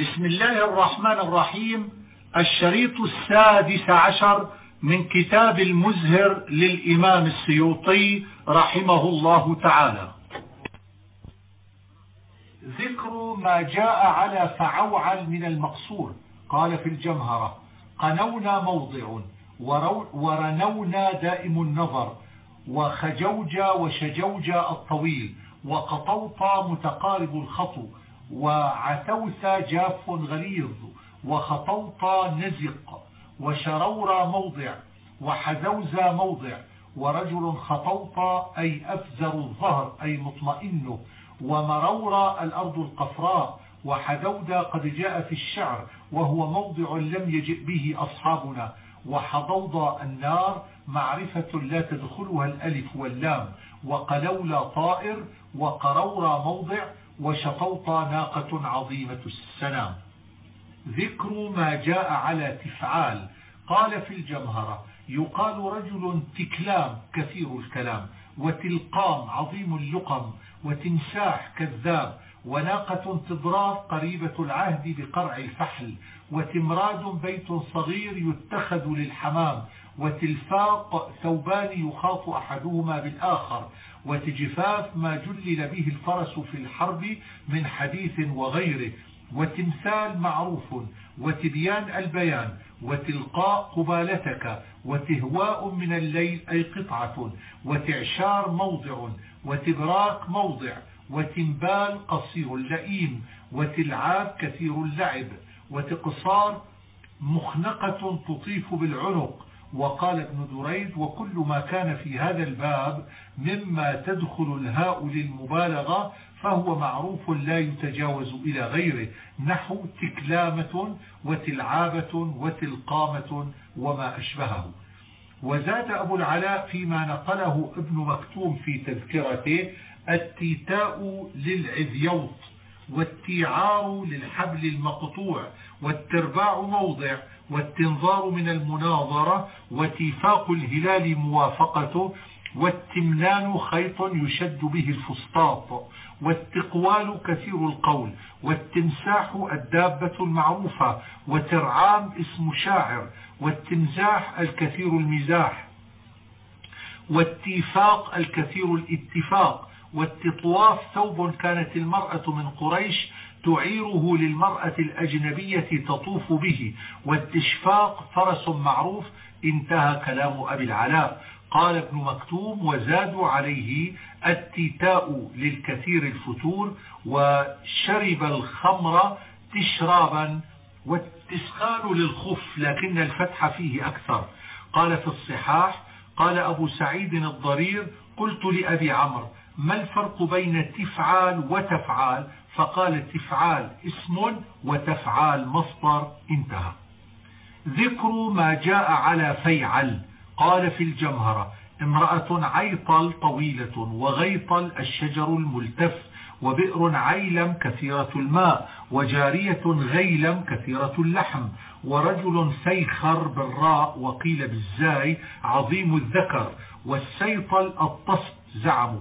بسم الله الرحمن الرحيم. الشريط السادس عشر من كتاب المزهر للإمام السيوطي رحمه الله تعالى. ذكر ما جاء على فعوعل من المقصور. قال في الجمهرة قنونا موضع ورنونا دائم النظر وخجوجا وشجوجا الطويل وقطوطا متقارب الخطو وعتوثا جاف غليظ وخطوطا نزق وشرورا موضع وحزوزا موضع ورجل خطوطا أي أفزر الظهر أي مطمئنه ومرورا الأرض القفراء وحدودا قد جاء في الشعر وهو موضع لم يجئ به أصحابنا وحضوضا النار معرفة لا تدخلها الألف واللام وقلولا طائر وقرورا موضع وشطوطا ناقة عظيمة السنام ذكر ما جاء على تفعال. قال في الجمهرة يقال رجل تكلام كثير الكلام وتلقام عظيم اللقم وتمساح كذاب وناقة تضراف قريبة العهد بقرع الفحل وتمراد بيت صغير يتخذ للحمام وتلفاق ثوبان يخاط أحدهما بالآخر وتجفاف ما جلل به الفرس في الحرب من حديث وغيره. وتمثال معروف وتبيان البيان وتلقاء قبالتك وتهواء من الليل أي قطعة وتعشار موضع وتبراك موضع وتنبال قصير لئيم وتلعاب كثير اللعب وتقصار مخنقة تطيف بالعنق وقال ابن دريد وكل ما كان في هذا الباب مما تدخل الهاء للمبالغة فهو معروف لا يتجاوز إلى غيره نحو تكلامة وتلعابة وتلقامة وما أشبهه. وزاد أبو العلاء فيما نقله ابن مكتوم في تذكرته التيتاء للعذيوط والتيعار للحبل المقطوع والترباع موضع. والتنظار من المناظرة وتيفاق الهلال موافقته والتمنان خيط يشد به الفسطاط والتقوال كثير القول والتمساح الدابة المعروفة وترعام اسم شاعر والتمزاح الكثير المزاح والتيفاق الكثير الاتفاق والتطواف ثوب كانت المرأة من قريش تعيره للمرأة الأجنبية تطوف به والتشفاق فرس معروف انتهى كلام أبي العلاء. قال ابن مكتوم وزادوا عليه التيتاء للكثير الفتور وشرب الخمر تشرابا والتسخان للخف لكن الفتح فيه أكثر. قال في الصحاح قال أبو سعيد الضرير قلت لأبي عمرو ما الفرق بين تفعال وتفعال؟ فقال تفعال اسم وتفعال مصدر انتهى. ذكر ما جاء على فيعل قال في الجمهرة امرأة عيطل طويلة وغيطل الشجر الملتف وبئر عيلم كثيرة الماء وجارية غيلم كثيرة اللحم ورجل سيخر بالراء وقيل بالزاي عظيم الذكر والسيطل الطست زعموا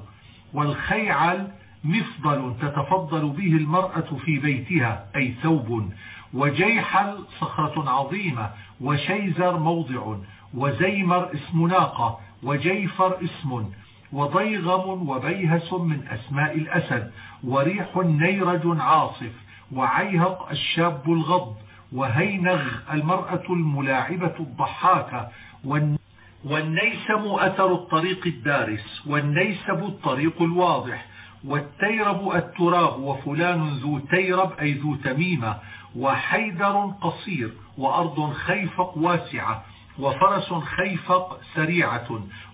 والخيعل مفضل تتفضل به المرأة في بيتها أي ثوب وجيحل صخرة عظيمة وشيزر موضع وزيمر اسم ناقة وجيفر اسم وضيغم وبيهس من أسماء الأسد وريح نيرج عاصف وعيهق الشاب الغض وهينغ المرأة الملاعبة الضحاكة والنيسم أثر الطريق الدارس والنيسب الطريق الواضح والتيرب التراب وفلان ذو تيرب أي ذو تميمة وحيدر قصير وأرض خيفق واسعة وفرس خيفق سريعة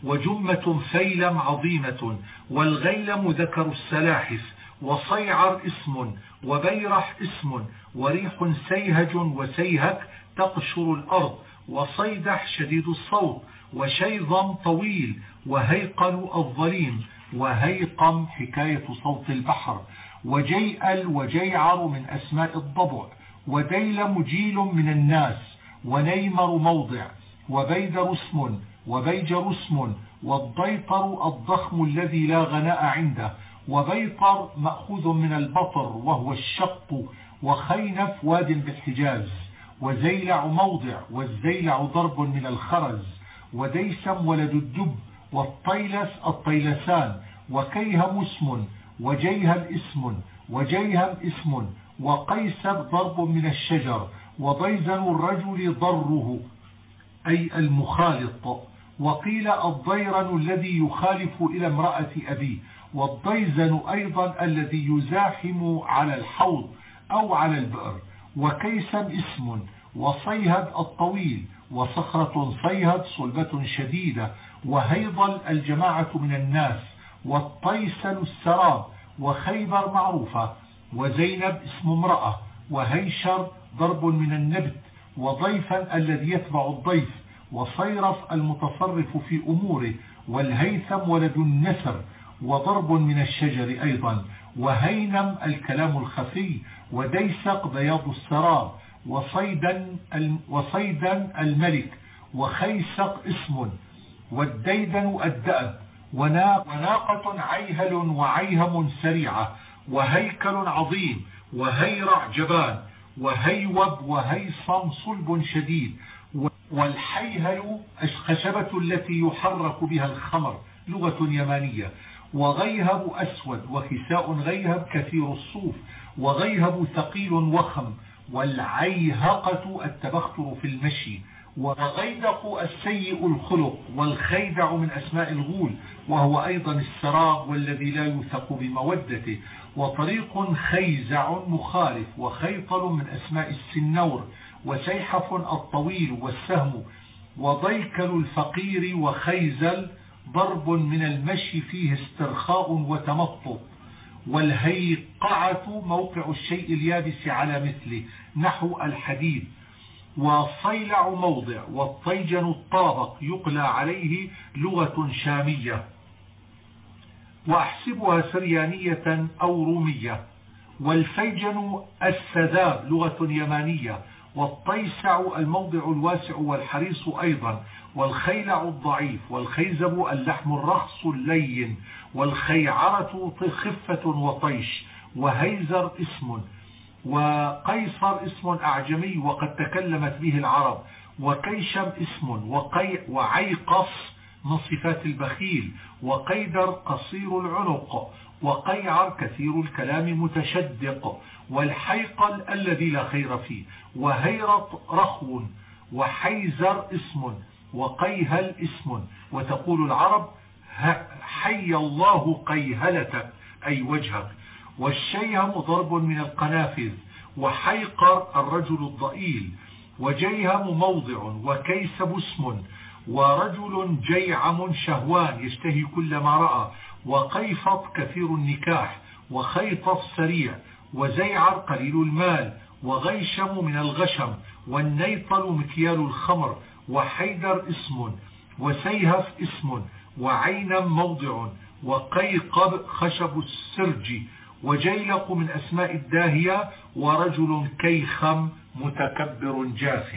وجمة فيلم عظيمة والغيلم ذكر السلاحف وصيعر اسم وبيرح اسم وريح سيهج وسيهك تقشر الأرض وصيدح شديد الصوت وشيظم طويل وهيقل الظليم وهيقم حكاية صوت البحر. وجيئل وجيعر من أسماء الضبع. وديلم جيل من الناس. ونيمر موضع. وبيدر اسم. وبيجر اسم. والضيطر الضخم الذي لا غناء عنده. وبيطر مأخوذ من البطر. وهو الشق. وخينف واد بالحجاز. وزيلع موضع. والزيلع ضرب من الخرز. وديسم ولد الدب. والطيلس الطيلسان وكيهم اسم وجيهم اسم وجيهم اسم وقيسب ضرب من الشجر وضيزن الرجل ضره أي المخالط وقيل الضيرن الذي يخالف إلى امرأة أبيه والضيزن أيضا الذي يزاحم على الحوض أو على البئر وكيسم اسم وصيهد الطويل وصخرة صيهد صلبة شديدة وهيضل الجماعة من الناس والطيسل السراب وخيبر معروفة وزينب اسم امرأة وهيشر ضرب من النبت وضيفا الذي يتبع الضيف وصيرف المتصرف في أموره والهيثم ولد النسر وضرب من الشجر أيضا وهينم الكلام الخفي وديسق بياض السراب وصيدا, وصيدا الملك وخيسق اسم والديدن الدأب. وناقة عيهل وعيهم سريعة. وهيكل عظيم. وهيرع جبان. وهيوب وهيصم صلب شديد. والحيهل الخشبة التي يحرك بها الخمر. لغة يمانية. وغيهب أسود. وكساء غيهب كثير الصوف. وغيهب ثقيل وخم. والعيهقة التبختر في المشي. وغيدق السيء الخلق والخيدع من أسماء الغول وهو أيضا السراب والذي لا يثق بمودته وطريق خيزع مخالف وخيطل من أسماء السنور وسيحف الطويل والسهم وضيكل الفقير وخيزل ضرب من المشي فيه استرخاء وتمطط والهيقعة موقع الشيء اليابس على مثله نحو الحديد. وصيلع موضع والطيجن الطابق يقلى عليه لغة شامية. وأحسبها سريانية أو رومية. والفيجن السذاب لغة يمانية. والطيسع الموضع الواسع والحريص أيضا. والخيلع الضعيف. والخيزب اللحم الرخص اللين. والخيعرة خفة وطيش. وهيزر اسم. وقيصر اسم أعجمي وقد تكلمت به العرب وكيشم اسم وقي وعيقص من صفات البخيل وقيدر قصير العنق وقيعر كثير الكلام متشدق والحيقل الذي لا خير فيه وهيرط رخو وحيزر اسم وقيهل اسم وتقول العرب حي الله قيهلتك أي وجهك. والشيهم ضرب من القنافذ وحيقر الرجل الضئيل وجيهم موضع وكيسب اسم ورجل جيعم شهوان يشتهي كل ما رأى وقيفط كثير النكاح وخيطف سريع وزيعر قليل المال وغيشم من الغشم والنيطل مكيال الخمر وحيدر اسم وسيهف اسم وعينم موضع وقيقب خشب السرج وجيلق من أسماء الداهية ورجل كيخم متكبر جاف.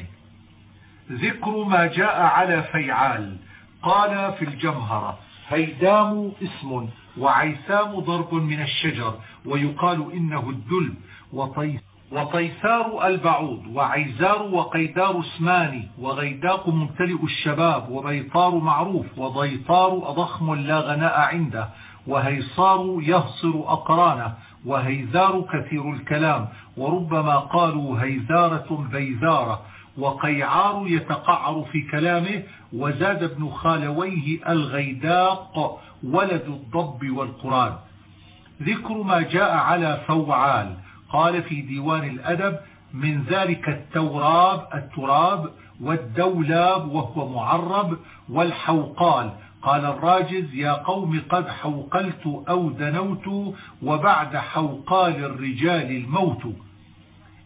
ذكر ما جاء على فيعال قال في الجمهرة هيدام اسم وعيثام ضرب من الشجر ويقال إنه الدلب وطيس وطيثار البعوض وعيزار وقيدار اسمان وغيداق ممتلئ الشباب وبيطار معروف وضيطار أضخم لا غناء عنده. وهيصار يهصر أقرانه وهيذار كثير الكلام وربما قالوا هيذارة بيذارة وقيعار يتقعر في كلامه وزاد ابن خالويه الغيداق ولد الضب والقران. ذكر ما جاء على فوعال قال في ديوان الأدب من ذلك التوراب التراب والدولاب وهو معرب والحوقال قال الراجز يا قوم قد حوقلت أو دنوت وبعد حوقال الرجال الموت.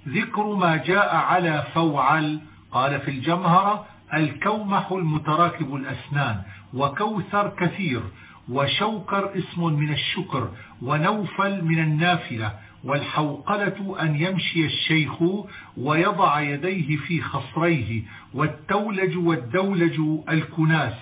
ذكر ما جاء على فوعل. قال في الجمهرة الكومح المتراكب الأسنان وكوثر كثير وشوكر اسم من الشكر ونوفل من النافلة والحوقلة أن يمشي الشيخ ويضع يديه في خصريه والتولج والدولج الكناس.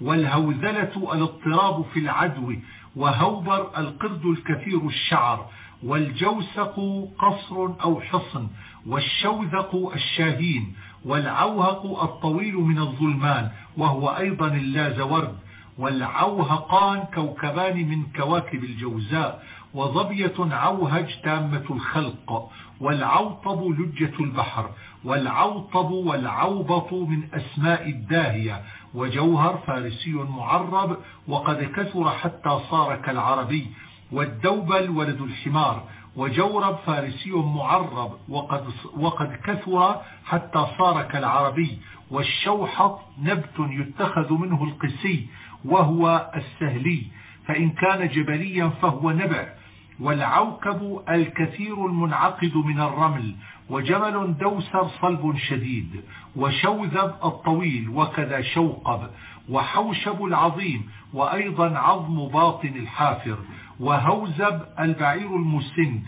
والهوذلة الاضطراب في العدو وهوبر القرد الكثير الشعر والجوسق قصر أو حصن والشوذق الشاهين والعوهق الطويل من الظلمان وهو أيضا اللازورد والعوهقان كوكبان من كواكب الجوزاء وظبية عوهج تامة الخلق والعوطب لجة البحر والعوطب والعوبط من أسماء الداهية وجوهر فارسي معرب وقد كثر حتى صار كالعربي. والدوبل ولد الحمار. وجورب فارسي معرب وقد, وقد كثر حتى صار كالعربي. والشوحط نبت يتخذ منه القسي وهو السهلي. فإن كان جبليا فهو نبع. والعوكب الكثير المنعقد من الرمل وجمل دوسر صلب شديد وشوذب الطويل وكذا شوقب وحوشب العظيم وأيضا عظم باطن الحافر وهوزب البعير المسن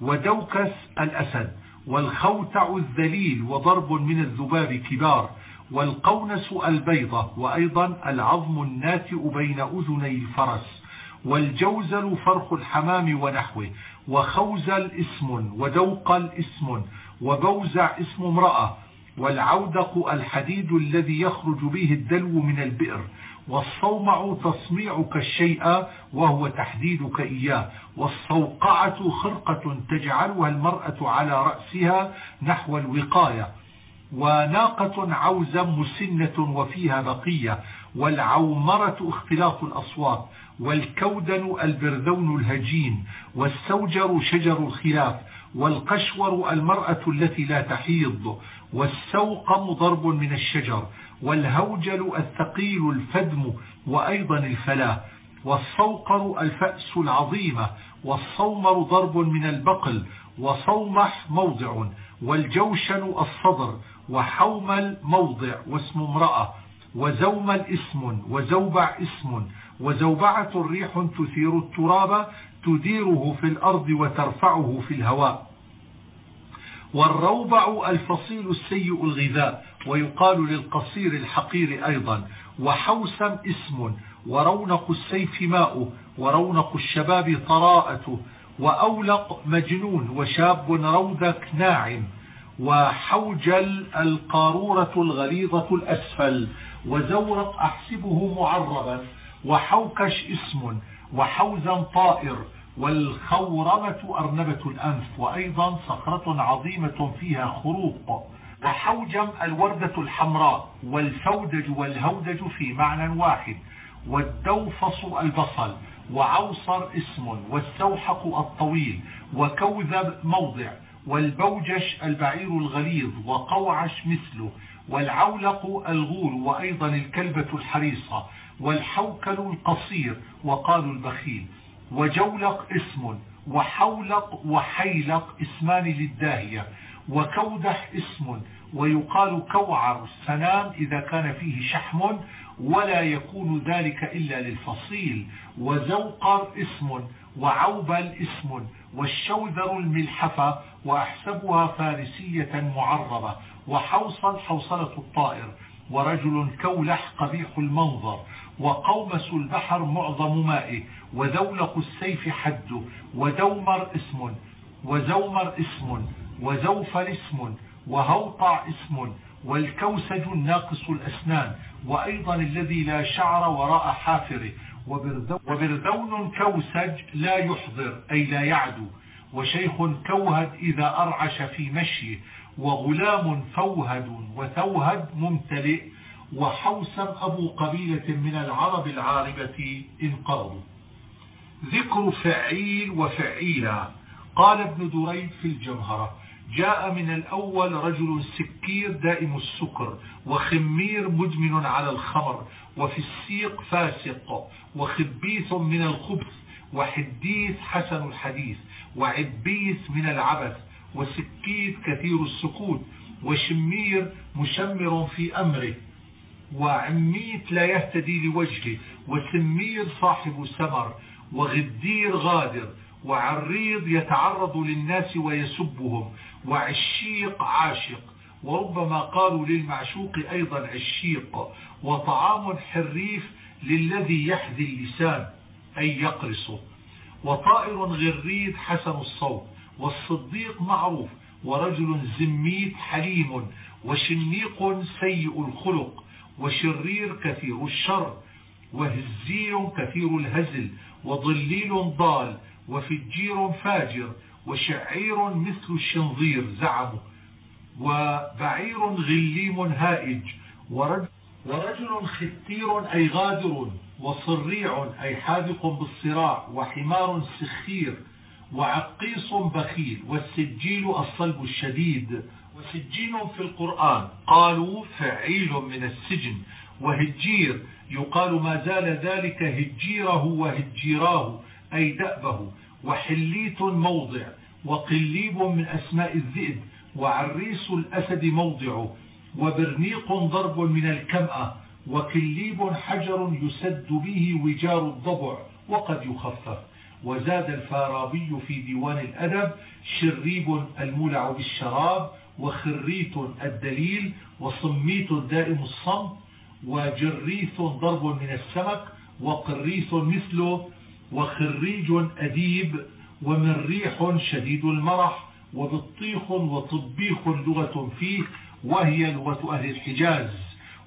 ودوكس الأسد والخوتع الذليل وضرب من الذباب كبار والقونس البيضة وأيضا العظم الناتئ بين أذني الفرس. والجوزل فرخ الحمام ونحوه وخوزل اسم ودوقل اسم وبوزع اسم امرأة والعودق الحديد الذي يخرج به الدلو من البئر والصومع تصميعك الشيء وهو تحديدك إياه والصوقعة خرقة تجعلها المرأة على رأسها نحو الوقاية وناقة عوزة مسنة وفيها بقية والعومرة اختلاط الأصوات والكودن البرذون الهجين والسوجر شجر الخلاف والقشور المرأة التي لا تحيض والسوقم ضرب من الشجر والهوجل الثقيل الفدم وأيضا الفلاة والصوقر الفأس العظيمة والصومر ضرب من البقل وصومح موضع والجوشن الصدر وحومل موضع واسم امرأة وزومل اسم وزوبع اسم وزوبعة ريح تثير التراب تديره في الأرض وترفعه في الهواء. والروبع الفصيل السيء الغذاء ويقال للقصير الحقير أيضا. وحوسم اسم ورونق السيف ماء ورونق الشباب طراءة وأولق مجنون وشاب رودك ناعم. وحوجل القارورة الغليظة الأسفل وزورق أحسبه معربا. وحوكش اسم وحوزا طائر والخورمة أرنبة الأنف وأيضا صخرة عظيمة فيها خروق وحوجم الوردة الحمراء والفودج والهودج في معنى واحد والدوفص البصل وعوصر اسم والسوحق الطويل وكوذب موضع والبوجش البعير الغليظ وقوعش مثله والعولق الغول وأيضا الكلبة الحريصة والحوكل القصير وقالوا البخيل وجولق اسم وحولق وحيلق اسمان للداهية وكودح اسم ويقال كوعر السنام إذا كان فيه شحم ولا يكون ذلك إلا للفصيل وزوقر اسم وعوبل اسم والشوذر الملحفة وأحسبها فارسية معربة وحوصل حوصلة الطائر ورجل كولح قبيح المنظر وقومس البحر معظم مائه وذولق السيف حد ودومر اسم وزومر اسم وزوفر اسم وهوطع اسم والكوسج الناقص الأسنان وأيضا الذي لا شعر وراء حافره وبرذون كوسج لا يحضر أي لا يعدو وشيخ كوهد إذا أرعش في مشيه وغلام فوهد وثوهد ممتلئ وحوسم أبو قبيلة من العرب العاربة انقرضوا ذكر فعيل وفعيلا. قال ابن دريد في الجمهرة جاء من الأول رجل سكير دائم السكر وخمير مدمن على الخمر وفي السيق فاسق وخبيث من الخبث وحديث حسن الحديث وعبيث من العبث وسكيت كثير السكوت وشمير مشمر في أمره. وعميت لا يهتدي لوجهه وسمير صاحب سمر وغدير غادر وعريض يتعرض للناس ويسبهم وعشيق عاشق وربما قالوا للمعشوق أيضا عشيق وطعام حريف للذي يحذي اللسان أي يقرص وطائر غريد حسن الصوت والصديق معروف ورجل زميت حليم وشنيق سيء الخلق وشرير كثير الشر وهزيل كثير الهزل وضليل ضال وفجير فاجر وشعير مثل الشنظير زعمه وبعير غليم هائج ورجل, ورجل ختير أي غادر وصريع أي حاذق بالصراع وحمار سخير وعقيص بخيل والسجيل الصلب الشديد. وسجين في القرآن. قالوا فعيل من السجن. وهجير. يقال ما زال ذلك هجيره وهجيراه أي دأبه. وحليت موضع. وقليب من أسماء الذئب. وعريس الأسد موضع. وبرنيق ضرب من الكمأة. وكليب حجر يسد به وجار الضبع. وقد يخفف. وزاد الفارابي في ديوان الأدب شريب المولع بالشراب. وخريت الدليل وصميت دائم الصمت وجريث ضرب من السمك وقريث مثله وخريج أديب ومريح شديد المرح وبطيخ وطبيخ لغة فيه وهي لغة أهل الحجاز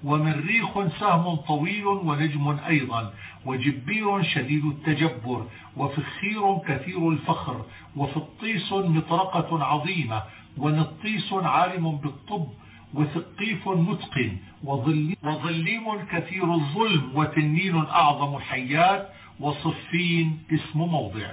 ومريخ سهم طويل ونجم أيضا وجبير شديد التجبر وفخير كثير الفخر وفطيس مطرقة عظيمة ونطيس عالم بالطب وثقيف متقن وظليم كثير الظلم وتنين أعظم الحيات وصفين اسم موضع.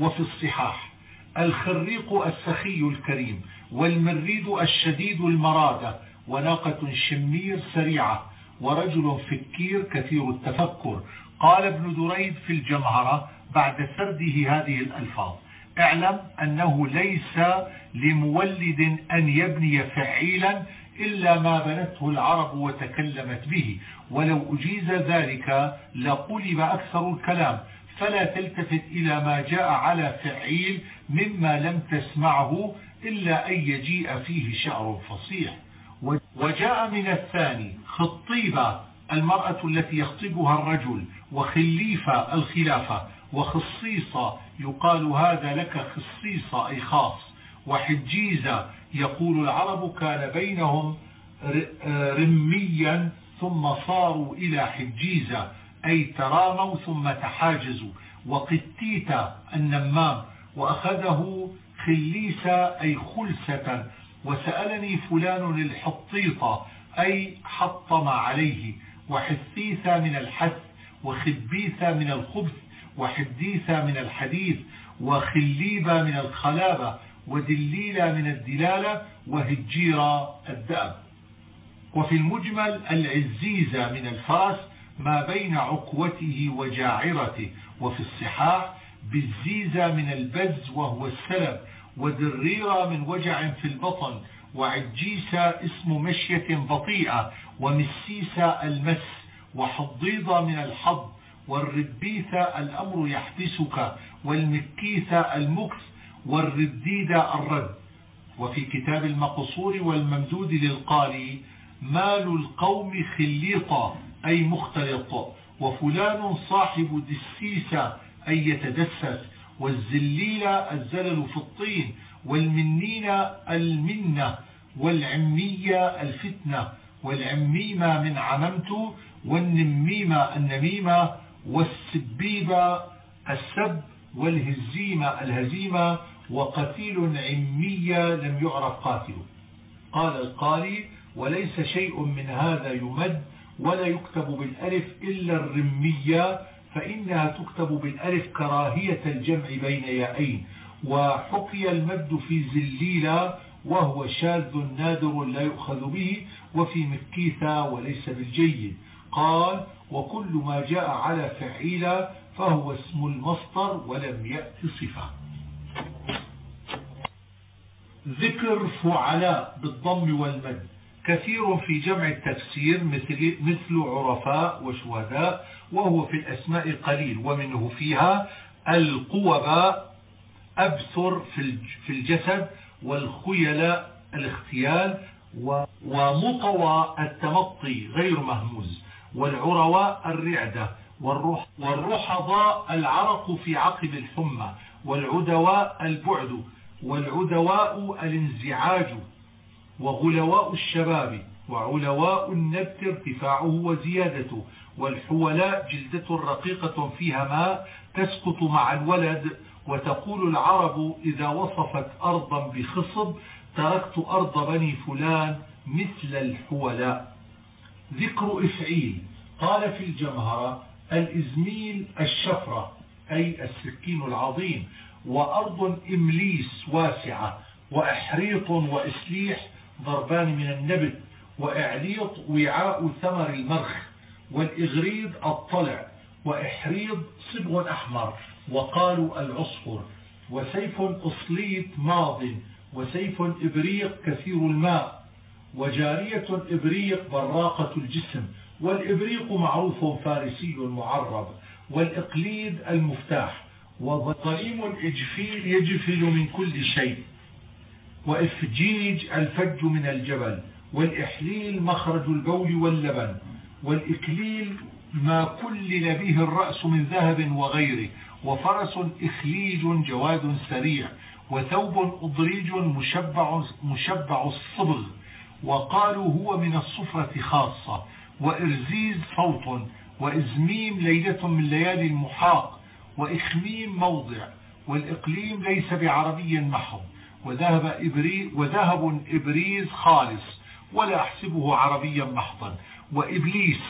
وفي الصحاح الخريق السخي الكريم والمريد الشديد المرادة وناقة شمير سريعة ورجل فكير كثير التفكر. قال ابن دريد في الجمهرة بعد سرده هذه الألفاظ اعلم أنه ليس لمولد أن يبني فعيلا إلا ما بنته العرب وتكلمت به. ولو أجيز ذلك لقلب أكثر الكلام. فلا تلتفت إلى ما جاء على فعيل مما لم تسمعه إلا أن يجيء فيه شعر فصيح. وجاء من الثاني خطيبة المرأة التي يخطبها الرجل وخليفة الخلافة وخصيصة يقال هذا لك خصيصة أي خاص. وحجيزة يقول العرب كان بينهم رميا ثم صاروا إلى حجيزة أي تراموا ثم تحاجزوا. وقتيت النمام وأخذه خليسة أي خلسة وسألني فلان الحطيطة أي حطم عليه. وحثيثة من الحث وخبيثة من الخبث وحديثة من الحديث وخليبة من الخلابة ودليلة من الدلالة وهجيرة الدأب. وفي المجمل العزيزة من الفرس ما بين عقوته وجاعرته وفي الصحاح بالزيزة من البز وهو السلب ودريرة من وجع في البطن وعجيسة اسم مشية بطيئة ومسيسة المس وحضيضة من الحض والربيثة الأمر يحبسك والمكيثة المكث والرديدة الرد. وفي كتاب المقصور والممدود للقاري مال القوم خليطة أي مختلط وفلان صاحب دسيسة أي يتدسس والزليلة الزلل في الطين والمنين المنة والعمية الفتنة والعميمة من عممت والنميمة النميمة والسبيبة السب والهزيمة الهزيمة وقتيل عمية لم يعرف قاتله. قال القاري وليس شيء من هذا يمد ولا يكتب بالألف إلا الرمية فإنها تكتب بالألف كراهية الجمع بين يائين وحكي المد في زليلة وهو شاذ نادر لا يؤخذ به وفي مكيثة وليس بالجيد. قال وكل ما جاء على فعيلة فهو اسم المصدر ولم يأتي صفة. ذكر فعلاء بالضم والمد. كثير في جمع التفسير مثل, مثل عرفاء وشهداء وهو في الأسماء قليل ومنه فيها القوباء أبثر في الجسد والخيلاء الاختيال ومطوى التمطي غير مهموز. والعرواء الرعدة والرحضاء العرق في عقب الحمى والعدواء البعد والعدواء الانزعاج وغلواء الشباب وعلواء النبت ارتفاعه وزيادته والحولاء جلدة رقيقة فيها ماء تسقط مع الولد وتقول العرب إذا وصفت أرضا بخصب تركت أرض بني فلان مثل الحولاء. ذكر إفعيل. قال في الجمهرة الإزميل الشفرة أي السكين العظيم وأرض إمليس واسعة وأحريط وإسليح ضربان من النبت وإعليط وعاء ثمر المرخ والإغريد الطلع وإحريض صبغ أحمر وقالوا العصفر وسيف أصليت ماض وسيف إبريق كثير الماء وجارية إبريق براقة الجسم والإبريق معروف فارسي معرب والإقليد المفتاح وظليم الإجفيل يجفل من كل شيء وإفجيج الفج من الجبل والإحليل مخرج البول واللبن والإكليل ما كلل به الرأس من ذهب وغيره وفرس إخليج جواد سريع وثوب أضريج مشبع, مشبع الصبغ. وقالوا هو من الصفرة خاصة وإرزيز صوت وإزميم ليلة من ليالي المحاق وإخميم موضع والإقليم ليس بعربي محض وذهب, إبري وذهب إبريز خالص ولا أحسبه عربيا محضا وإبليس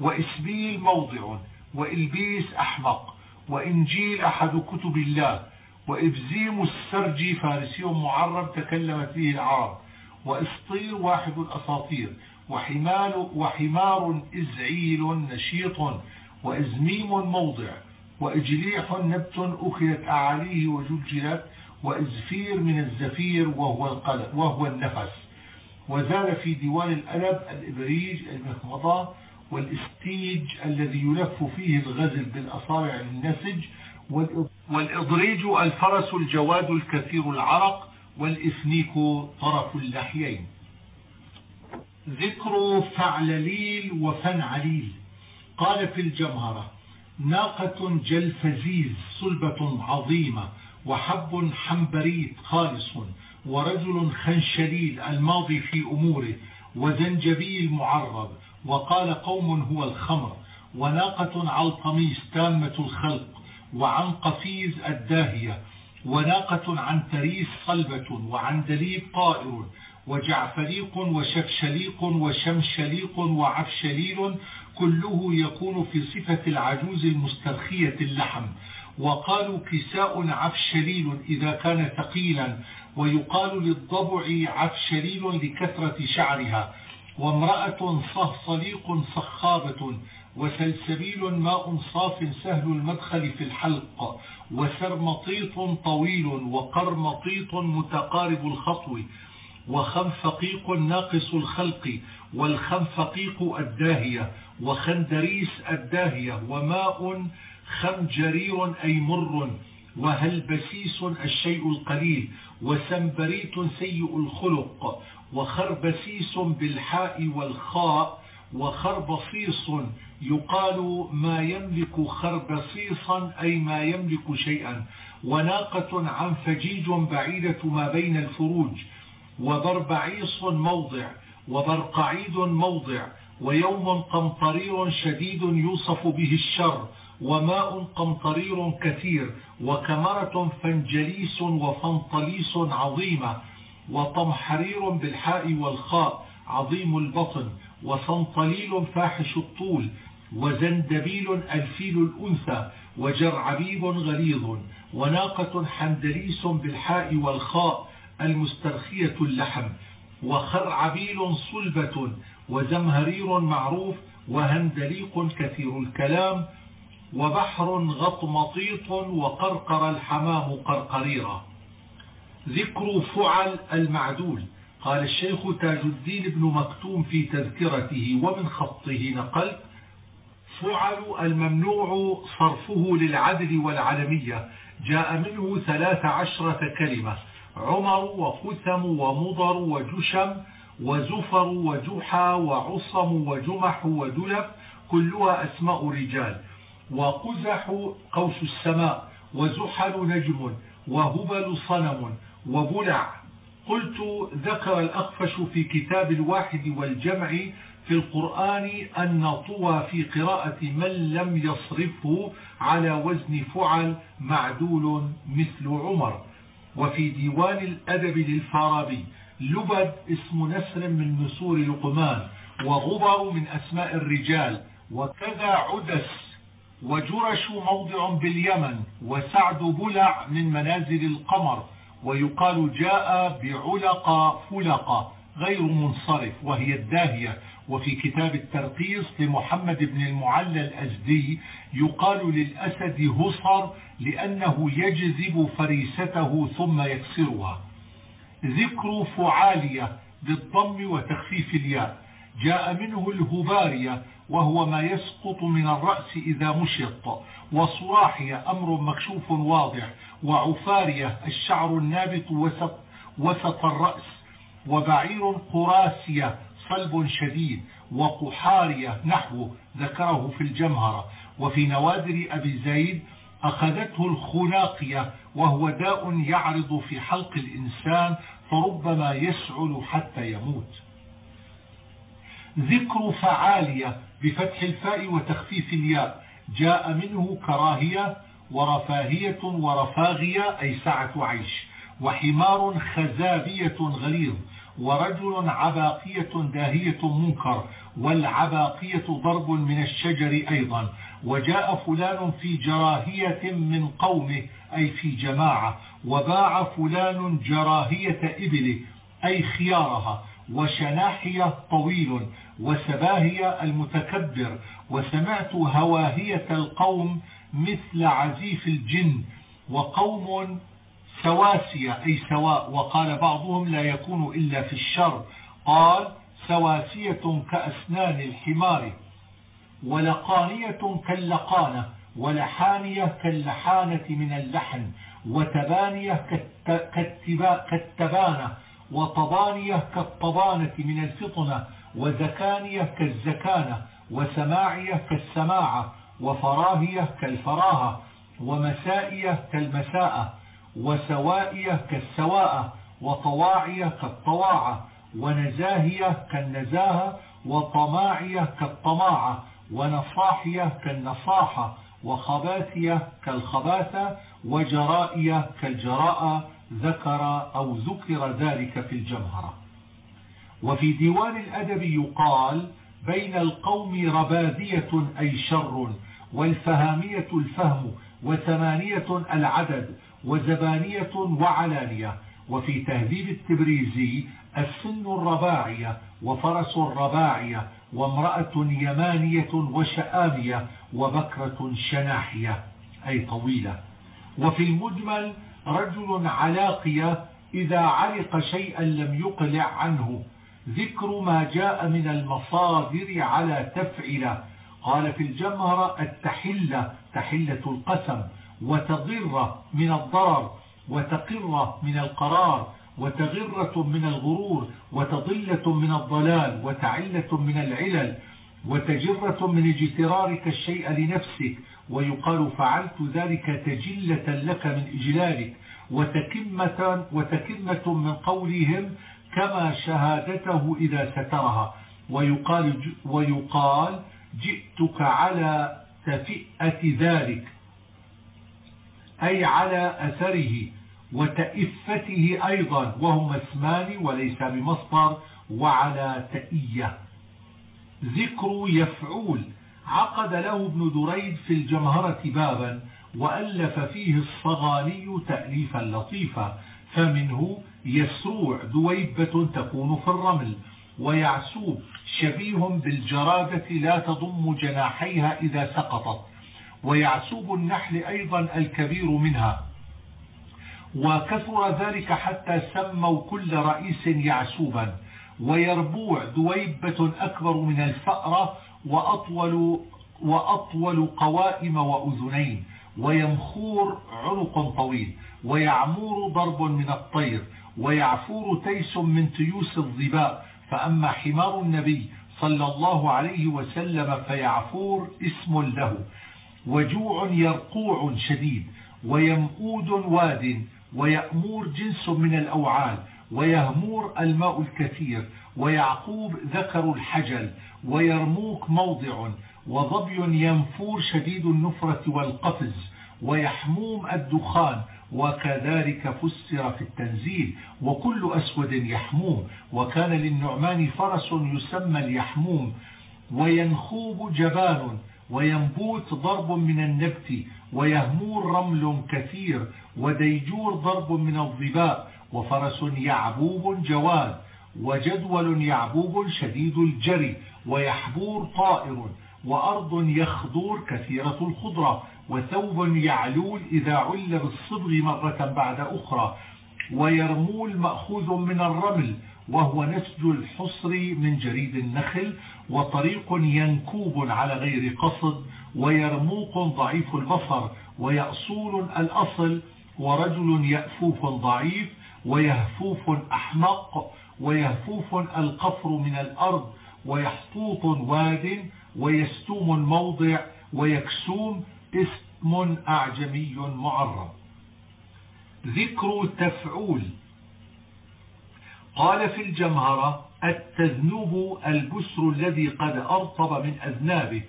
وإسبيل موضع وإلبيس أحمق وإنجيل أحد كتب الله وإبزيم السرجي فارسي معرب تكلمت به العرب. وإسطير واحد الأساطير وحمال وحمار إزعيل نشيط وإزميم موضع وإجليح نبت أكلت أعاليه وجلجلت وإزفير من الزفير وهو, القلب وهو النفس. وزال في ديوان الألب الإبريج المخمضة والإستيج الذي يلف فيه الغزل بالأصابع للنسج والإضريج الفرس الجواد الكثير العرق والإفنيك طرف اللحيين. ذكر فعلليل وفنعليل قال في الجمهرة ناقة جلفزيز صلبة عظيمة وحب حنبريت خالص ورجل خنشليل الماضي في أموره وزنجبيل معرب. وقال قوم هو الخمر. وناقة علقميس تامة الخلق وعن قفيز الداهية وناقة عن تريس صلبة وعن دليب طائر وجعفريق وشفشليق وشمشليق وعفشليل كله يكون في صفة العجوز المسترخية اللحم. وقالوا كساء عفشليل إذا كان ثقيلا ويقال للضبع عفشليل لكثرة شعرها. وامرأة صهصليق صخابة وسلسبيل ماء صاف سهل المدخل في الحلق. وسرمطيط طويل وقرمطيط متقارب الخطو وخنفقيق ناقص الخلق والخنفقيق الداهية وخندريس الداهية وماء خمجرير أي مر وهلبسيس الشيء القليل وسنبريت سيء الخلق وخربسيس بالحاء والخاء وخربصيص يقال ما يملك خربصيصا أي ما يملك شيئا وناقة عن فجيج بعيدة ما بين الفروج وبربعيص موضع وبرقعيد موضع ويوم قمطرير شديد يوصف به الشر وماء قمطرير كثير وكمرة فنجليس وفنطليس عظيمة وطمحرير بالحاء والخاء عظيم البطن. وصنطليل فاحش الطول وزندبيل ألفيل الأنثى وجرعبيب غليظ وناقة حندليس بالحاء والخاء المسترخية اللحم وخرعبيل صلبة وزمهرير معروف وهندليق كثير الكلام وبحر غطمطيط وقرقر الحمام قرقريرا. ذكر فعل المعدول قال الشيخ تاج الدين بن مكتوم في تذكرته ومن خطه نقل فعل الممنوع صرفه للعدل والعلمية جاء منه ثلاث عشرة كلمة عمر وخثم ومضر وجشم وزفر وجحا وعصم وجمح ودلف كلها أسماء رجال وقزح قوس السماء وزحل نجم وهبل صنم وبلع قلت ذكر الأخفش في كتاب الواحد والجمع في القرآن أن طوى في قراءة من لم يصرفه على وزن فعل معدول مثل عمر. وفي ديوان الأدب للفارابي لبد اسم نسر من نسور لقمان وغبر من أسماء الرجال وكذا عدس وجرش موضع باليمن وسعد بلع من منازل القمر. ويقال جاء بعلق فلق غير منصرف وهي الداهية. وفي كتاب الترقيص لمحمد بن المعلى الأزدي يقال للأسد هصر لأنه يجذب فريسته ثم يكسرها. ذكر فعالية بالضم وتخفيف الياء. جاء منه الهبارية وهو ما يسقط من الرأس إذا مشط. وصراحية أمر مكشوف واضح. وعفارية الشعر النابت وسط, وسط الرأس وبعير قراسية صلب شديد وقحارية نحو ذكره في الجمهرة. وفي نوادر أبي زيد أخذته الخناقية وهو داء يعرض في حلق الإنسان فربما يسعل حتى يموت. ذكر فعالية بفتح الفاء وتخفيف الياء جاء منه كراهية ورفاهية ورفاغية أي سعة عيش. وحمار خزابية غليظ ورجل عباقية داهية منكر والعباقية ضرب من الشجر أيضا. وجاء فلان في جراهية من قومه أي في جماعة. وباع فلان جراهية إبله أي خيارها. وشناحية طويل وسباهية المتكبر. وسمعت هواهية القوم مثل عزيف الجن وقوم سواسية أي سواء وقال بعضهم لا يكون إلا في الشر. قال سواسية كأسنان الحمار ولقانية كاللقانة ولحانية كاللحانة من اللحن وتبانية كالتبانة وطبانية كالطبانة من الفطنة وزكانية كالزكانة وسماعية كالسماعة وفراهية كالفراهة ومسائية كالمساءة وسوائية كالسواءة وطواعية كالطواعة ونزاهية كالنزاهة وطماعية كالطماعة ونصاحية كالنصاحة وخباثية كالخباثة وجرائية كالجراءة ذكر أو ذكر ذلك في الجمهرة. وفي ديوان الأدب يقال بين القوم رباذية أي شر والفهامية الفهم وثمانية العدد وزبانية وعلانية. وفي تهذيب التبريزي السن الرباعية وفرس الرباعية وامرأة يمانية وشآمية وبكرة شناحية. أي طويلة. وفي المجمل رجل علاقية إذا علق شيئا لم يقلع عنه. ذكر ما جاء من المصادر على تفعل قال في الجمهرة التحلة تحلة القسم وتضر من الضرر وتقر من القرار وتغرة من الغرور وتضلة من الضلال وتعلة من العلل وتجرة من اجترارك الشيء لنفسك ويقال فعلت ذلك تجلة لك من إجلالك وتكمة, وتكمة من قولهم كما شهادته إذا سترها ويقال, ويقال جئتك على تفئة ذلك أي على أثره وتئفته أيضا وهما اسمان وليس بمصدر وعلى تئية. ذكر يفعول عقد له ابن دريد في الجمهرة بابا وألف فيه الصغاني تأليفا لطيفا فمنه يسروع دويبة تكون في الرمل. ويعسوب شبيه بالجرادة لا تضم جناحيها إذا سقطت. ويعسوب النحل أيضا الكبير منها. وكثر ذلك حتى سموا كل رئيس يعسوبا. ويربوع دويبة أكبر من الفأرة وأطول, وأطول قوائم وأذنين. ويمخور عنق طويل. ويعمور ضرب من الطير. ويعفور تيس من تيوس الظباء. فأما حمار النبي صلى الله عليه وسلم فيعفور اسم له وجوع يرقوع شديد ويمؤود واد ويأمور جنس من الأوعال ويهمور الماء الكثير ويعقوب ذكر الحجل ويرموك موضع وظبي ينفور شديد النفرة والقفز ويحموم الدخان وكذلك فسر في التنزيل وكل أسود يحموم وكان للنعمان فرس يسمى اليحموم وينخوب جبان وينبوت ضرب من النبت ويهمور رمل كثير وديجور ضرب من الظباء وفرس يعبوب جواد وجدول يعبوب شديد الجري ويحبور طائر وأرض يخضور كثيرة الخضرة وثوب يعلول إذا عل بالصبغ مرة بعد أخرى ويرمول مأخوذ من الرمل وهو نسج الحصر من جريد النخل وطريق ينكوب على غير قصد ويرموق ضعيف البصر ويأصول الأصل ورجل يأفوف ضعيف ويهفوف أحمق ويهفوف القفر من الأرض ويحطوط واد ويستوم موضع ويكسوم اسم أعجمي معرب. ذكر تفعول. قال في الجمهرة التذنب البسر الذي قد أرطب من أذنابه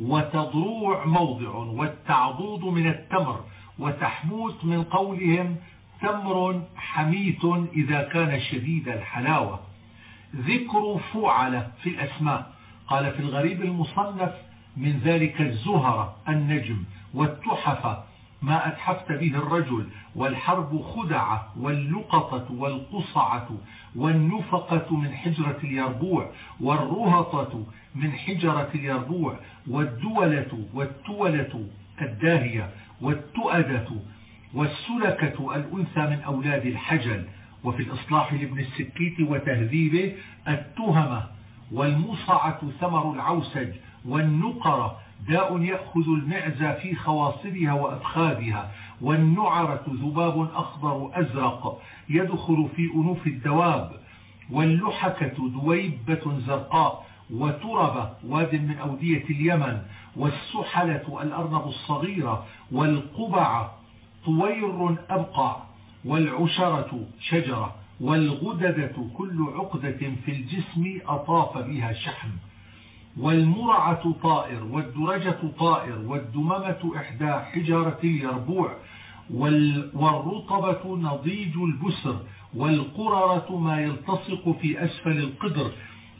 وتضروع موضع والتعضوض من التمر وتحموت من قولهم تمر حميت إذا كان شديد الحلاوة. ذكر فعل في الأسماء. قال في الغريب المصنف من ذلك الزهرة النجم والتحف ما أتحفت به الرجل والحرب خدعة واللقطة والقصعة والنفقة من حجرة اليربوع والرهطة من حجرة اليربوع والدولة والتولة الداهية والتؤدة والسلكة الأنثى من أولاد الحجل وفي الإصلاح لابن السكيت وتهذيبه التهمة والمصعة ثمر العوسج والنقرة داء يأخذ المعزة في خواصرها وأفخاذها والنعرة ذباب أخضر أزرق يدخل في أنوف الدواب واللحكة دويبة زرقاء وتربة واد من أودية اليمن والسحلة الأرنب الصغيرة والقبعة طوير أبقع والعشرة شجرة والغددة كل عقدة في الجسم أطاف بها شحم. والمرعة طائر والدرجة طائر والدممة إحدى حجارة اليربوع والرطبة نضيج البسر والقررة ما يلتصق في أسفل القدر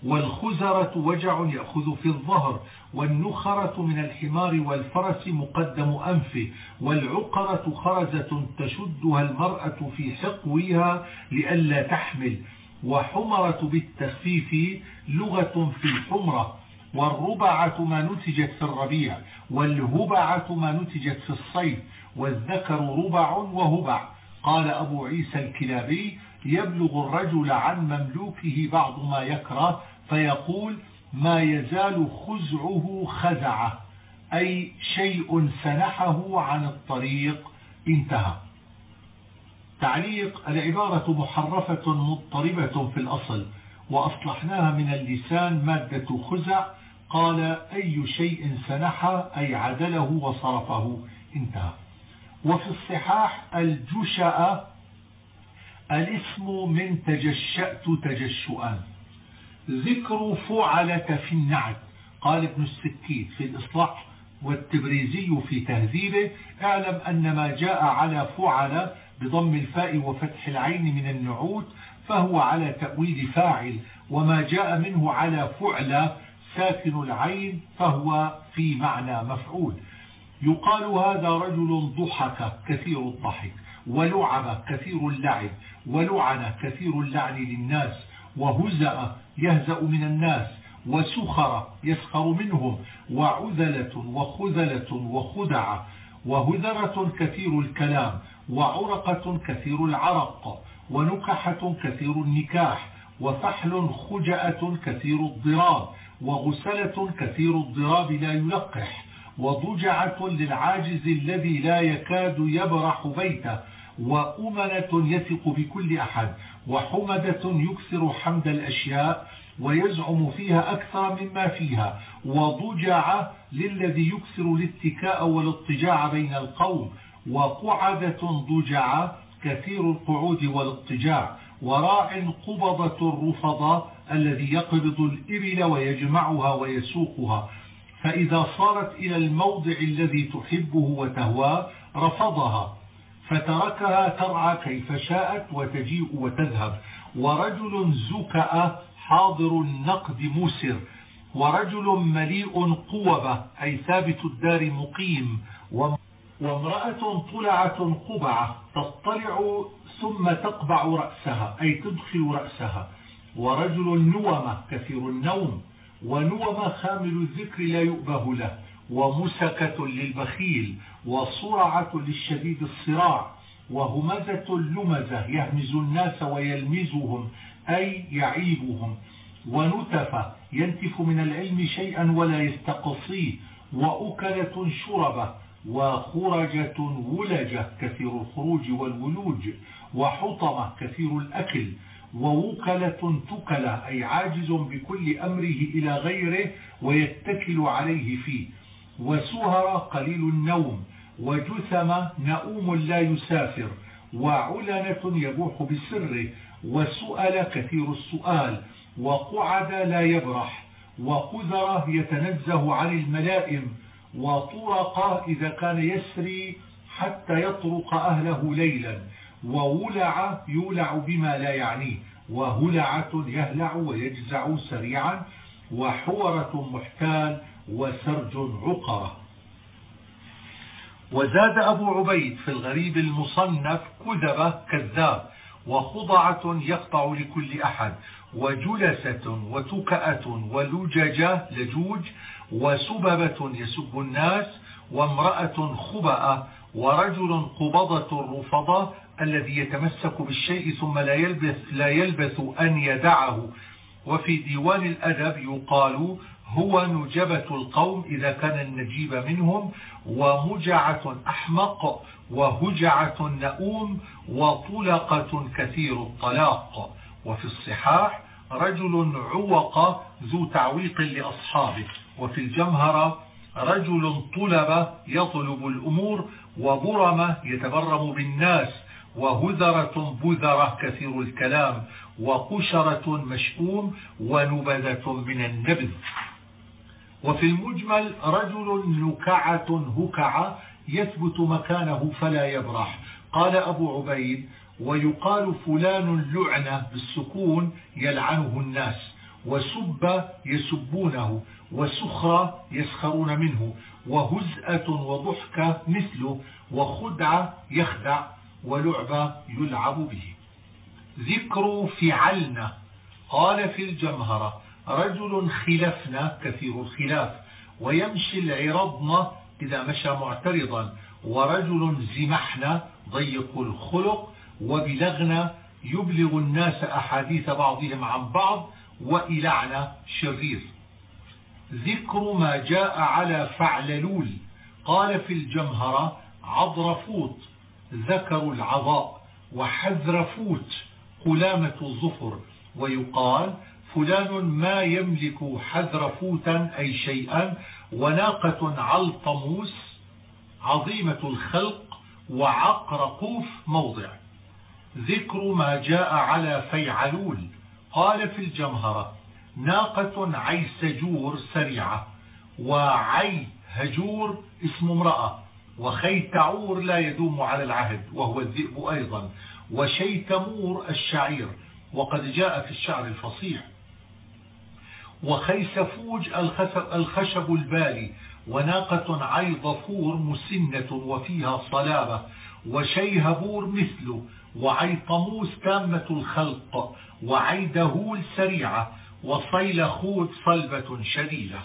والخزرة وجع يأخذ في الظهر والنخرة من الحمار والفرس مقدم أنفه والعقرة خرزة تشدها المرأة في حقوها لئلا تحمل وحمرة بالتخفيف لغة في الحمرة والربعة ما نتجت في الربيع والهبعة ما نتجت في الصيف والذكر ربع وهبع. قال أبو عيسى الكلابي يبلغ الرجل عن مملوكه بعض ما يكره فيقول ما يزال خزعه خزعة أي شيء سنحه عن الطريق. انتهى. تعليق العبارة محرفة مضطربة في الأصل وأصلحناها من اللسان مادة خزع قال أي شيء سنح أي عدله وصرفه. انتهى. وفي الصحاح الجشأ الاسم من تجشأت تجشؤان ذكر فعلة في النعت. قال ابن السكيت في الإصلاح والتبريزي في تهذيبه اعلم أن ما جاء على فعل بضم الفاء وفتح العين من النعوت فهو على تأويل فاعل. وما جاء منه على فعل ساكن العين فهو في معنى مفعول. يقال هذا رجل ضحك كثير الضحك ولعب كثير اللعب ولعن كثير اللعن للناس وهزأ يهزأ من الناس وسخر يسخر منهم وعذلة وخذلة وخدعة وهذرة كثير الكلام وعرقة كثير العرق ونكحة كثير النكاح وفحل خجأة كثير الضراب. وغسلة كثير الضراب لا يلقح وضجعة للعاجز الذي لا يكاد يبرح بيته وأمنة يثق بكل أحد وحمدة يكثر حمد الأشياء ويزعم فيها أكثر مما فيها وضجع للذي يكثر الاتكاء والاضطجاع بين القوم وقعدة ضجع كثير القعود والاضطجاع وراع قبضة الرفضة الذي يقبض الإبل ويجمعها ويسوقها. فإذا صارت إلى الموضع الذي تحبه وتهواه رفضها. فتركها ترعى كيف شاءت وتجيء وتذهب. ورجل زكأ حاضر النقد مسر ورجل مليء قوبة أي ثابت الدار مقيم. وامرأة طلعة قبعة تطلع ثم تقبع رأسها أي تدخل رأسها. ورجل نومة كثير النوم ونوم خامل الذكر لا يؤبه له ومسكة للبخيل وصرعة للشديد الصراع وهمزة اللمزة يهمز الناس ويلمزهم أي يعيبهم. ونتف ينتف من العلم شيئا ولا يستقصيه وأكلة شربة وخرجة ولجة كثير الخروج والولوج وحطمة كثير الأكل ووكلة تكلة أي عاجز بكل أمره إلى غيره ويتكل عليه فيه. وسهر قليل النوم وجثم نؤوم لا يسافر وعلنة يبوح بسره وسؤل كثير السؤال وقعد لا يبرح وقذر يتنزه عن الملائم وطرق إذا كان يسري حتى يطرق أهله ليلا. وولع يولع بما لا يعنيه. وهلعة يهلع ويجزع سريعا. وحورة محتال وسرج عقرة. وزاد أبو عبيد في الغريب المصنف كذبة كذاب. وخضعة يقطع لكل أحد. وجلسة وتكأة ولججة لجوج. وسببة يسب الناس. وامرأة خبأة ورجل قبضة الرفضة الذي يتمسك بالشيء ثم لا يلبث, لا يلبث أن يدعه. وفي ديوان الأدب يقال هو نجبة القوم إذا كان النجيب منهم ومجعة أحمق وهجعة نؤوم وطلقة كثير الطلاق. وفي الصحاح رجل عوق ذو تعويق لأصحابه. وفي الجمهرة رجل طلب يطلب الأمور وبرم يتبرم بالناس. وهذرة بذرة كثير الكلام وقشرة مشؤوم ونبذة من النبذ. وفي المجمل رجل نكعة هكعة يثبت مكانه فلا يبرح. قال أبو عبيد ويقال فلان لعنة بالسكون يلعنه الناس وسب يسبونه وسخرة يسخرون منه وهزءة وضحكة مثله وخدعة يخدع ولعبة يلعب به. ذكر فعلنا قال في الجمهرة رجل خلفنا كثير الخلاف ويمشي العرضن إذا مشى معترضا ورجل زمحنا ضيق الخلق وبلغنا يبلغ الناس أحاديث بعضهم عن بعض وإلعنا شرير. ذكر ما جاء على فعللول قال في الجمهرة عضرفوت ذكر العضاء وحذرفوت قلامة الظفر ويقال فلان ما يملك حذرفوتا أي شيئا وناقة علطموس عظيمة الخلق وعقرقوف موضع. ذكر ما جاء على فيعلول قال في الجمهرة ناقة عيسجور سريعة وعي هجور اسم امرأة وخيتعور لا يدوم على العهد وهو الذئب أيضا. وشيتمور الشعير وقد جاء في الشعر الفصيح. وخيسفوج الخشب البالي وناقة عيضفور مسنة وفيها صلابة. وشيهبور مثله وعيطموس تامة الخلق وعيدهول سريعة. وصيل خود صلبة شديدة.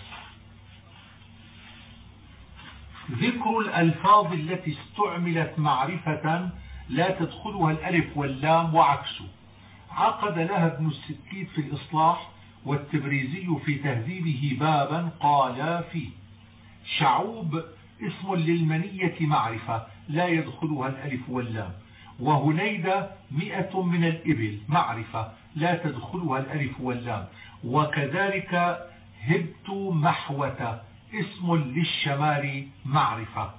ذكر الألفاظ التي استعملت معرفة لا تدخلها الألف واللام وعكسه. عقد لها ابن الستيت في الإصلاح والتبريزي في تهذيبه بابا قال فيه شعوب اسم للمنية معرفة لا يدخلها الألف واللام وهنيدة مئة من الإبل معرفة لا تدخلها الألف واللام وكذلك هبت محوة اسم للشمال معرفة.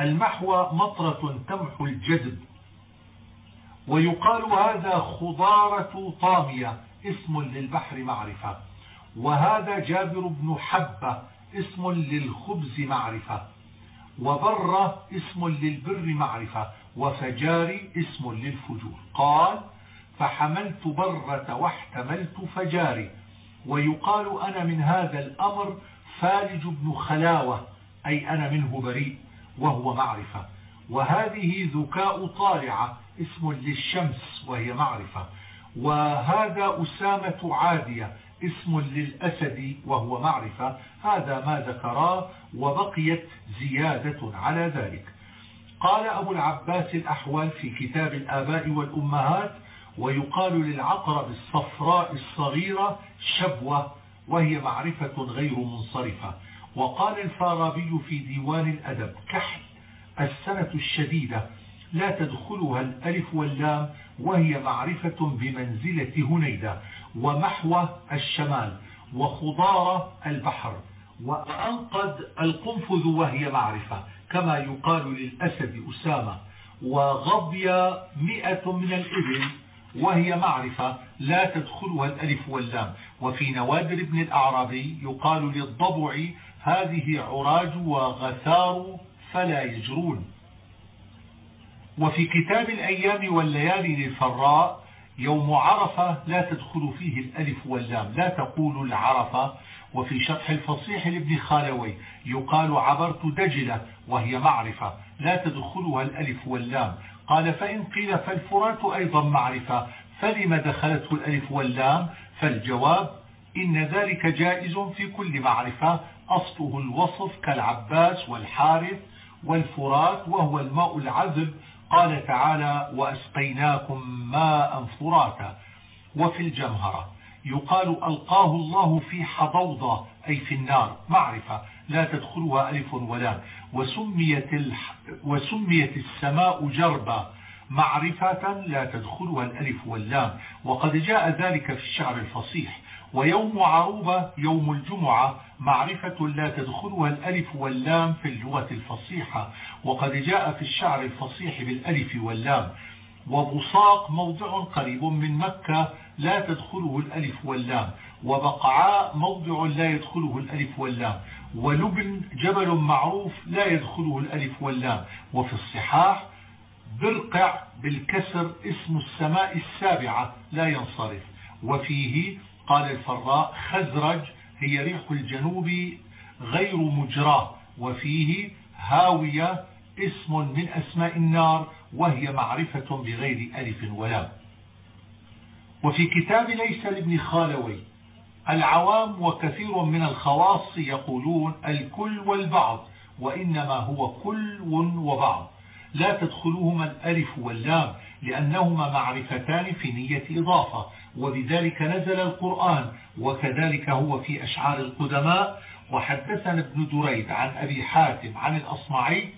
المحوى مطرة تمحو الجذب. ويقال هذا خضارة طامية اسم للبحر معرفة. وهذا جابر بن حبة اسم للخبز معرفة. وبر اسم للبر معرفة. وفجار اسم للفجور. قال فحملت برة واحتملت فجاري. ويقال أنا من هذا الأمر فالج بن خلاوة أي أنا منه بريء وهو معرفة. وهذه ذكاء طالعة اسم للشمس وهي معرفة. وهذا أسامة عادية اسم للأسد وهو معرفة. هذا ما ذكراه وبقيت زيادة على ذلك. قال أبو العباس الأحوال في كتاب الآباء والأمهات ويقال للعقرب الصفراء الصغيرة شبوة وهي معرفة غير منصرفة. وقال الفارابي في ديوان الأدب كحل السنة الشديدة لا تدخلها الألف واللام وهي معرفة بمنزلة هنيدة ومحو الشمال وخضار البحر وأنقذ القنفذ وهي معرفة كما يقال للأسد أسامة وغضي مئة من الإبل وهي معرفة لا تدخلها الألف واللام. وفي نوادر ابن الأعرابي يقال للضبع هذه عراج وغثار فلا يجرون. وفي كتاب الأيام والليالي للفراء يوم عرفة لا تدخل فيه الألف واللام لا تقول العرفة. وفي شرح الفصيح لابن خالوي يقال عبرت دجلة وهي معرفة لا تدخلها الألف واللام. قال فإن قيل فالفرات أيضا معرفة فلم دخلته الألف واللام؟ فالجواب إن ذلك جائز في كل معرفة أصله الوصف كالعباس والحارث والفرات وهو الماء العذب. قال تعالى وأسقيناكم ماء فراتا. وفي الجمهرة يقال ألقاه الله في حضوضة أي في النار معرفة لا تدخلها ألف ولا وسميت, الح... وسميت السماء جربا. معرفة لا تدخلها الألف واللام. وقد جاء ذلك في الشعر الفصيح. ويوم عروبة يوم الجمعة معرفة لا تدخلها الألف واللام في اللغة الفصيحة. وقد جاء في الشعر الفصيح بالألف واللام. وبصاق موضع قريب من مكة لا تدخله الألف واللام. وبقعاء موضع لا يدخله الألف واللام. ولبن جبل معروف لا يدخله الألف واللام. وفي الصحاح برقع بالكسر اسم السماء السابعة لا ينصرف. وفيه قال الفراء خزرج هي ريح الجنوب غير مجراه وفيه هاوية اسم من أسماء النار وهي معرفة بغير ألف ولام وفي كتاب ليس لابن خالوي العوام وكثير من الخواص يقولون الكل والبعض وإنما هو كل وبعض. لا تدخلهما الألف واللام لأنهما معرفتان في نية إضافة وبذلك نزل القرآن وكذلك هو في أشعار القدماء. وحدثنا ابن دريد عن أبي حاتم عن الأصمعي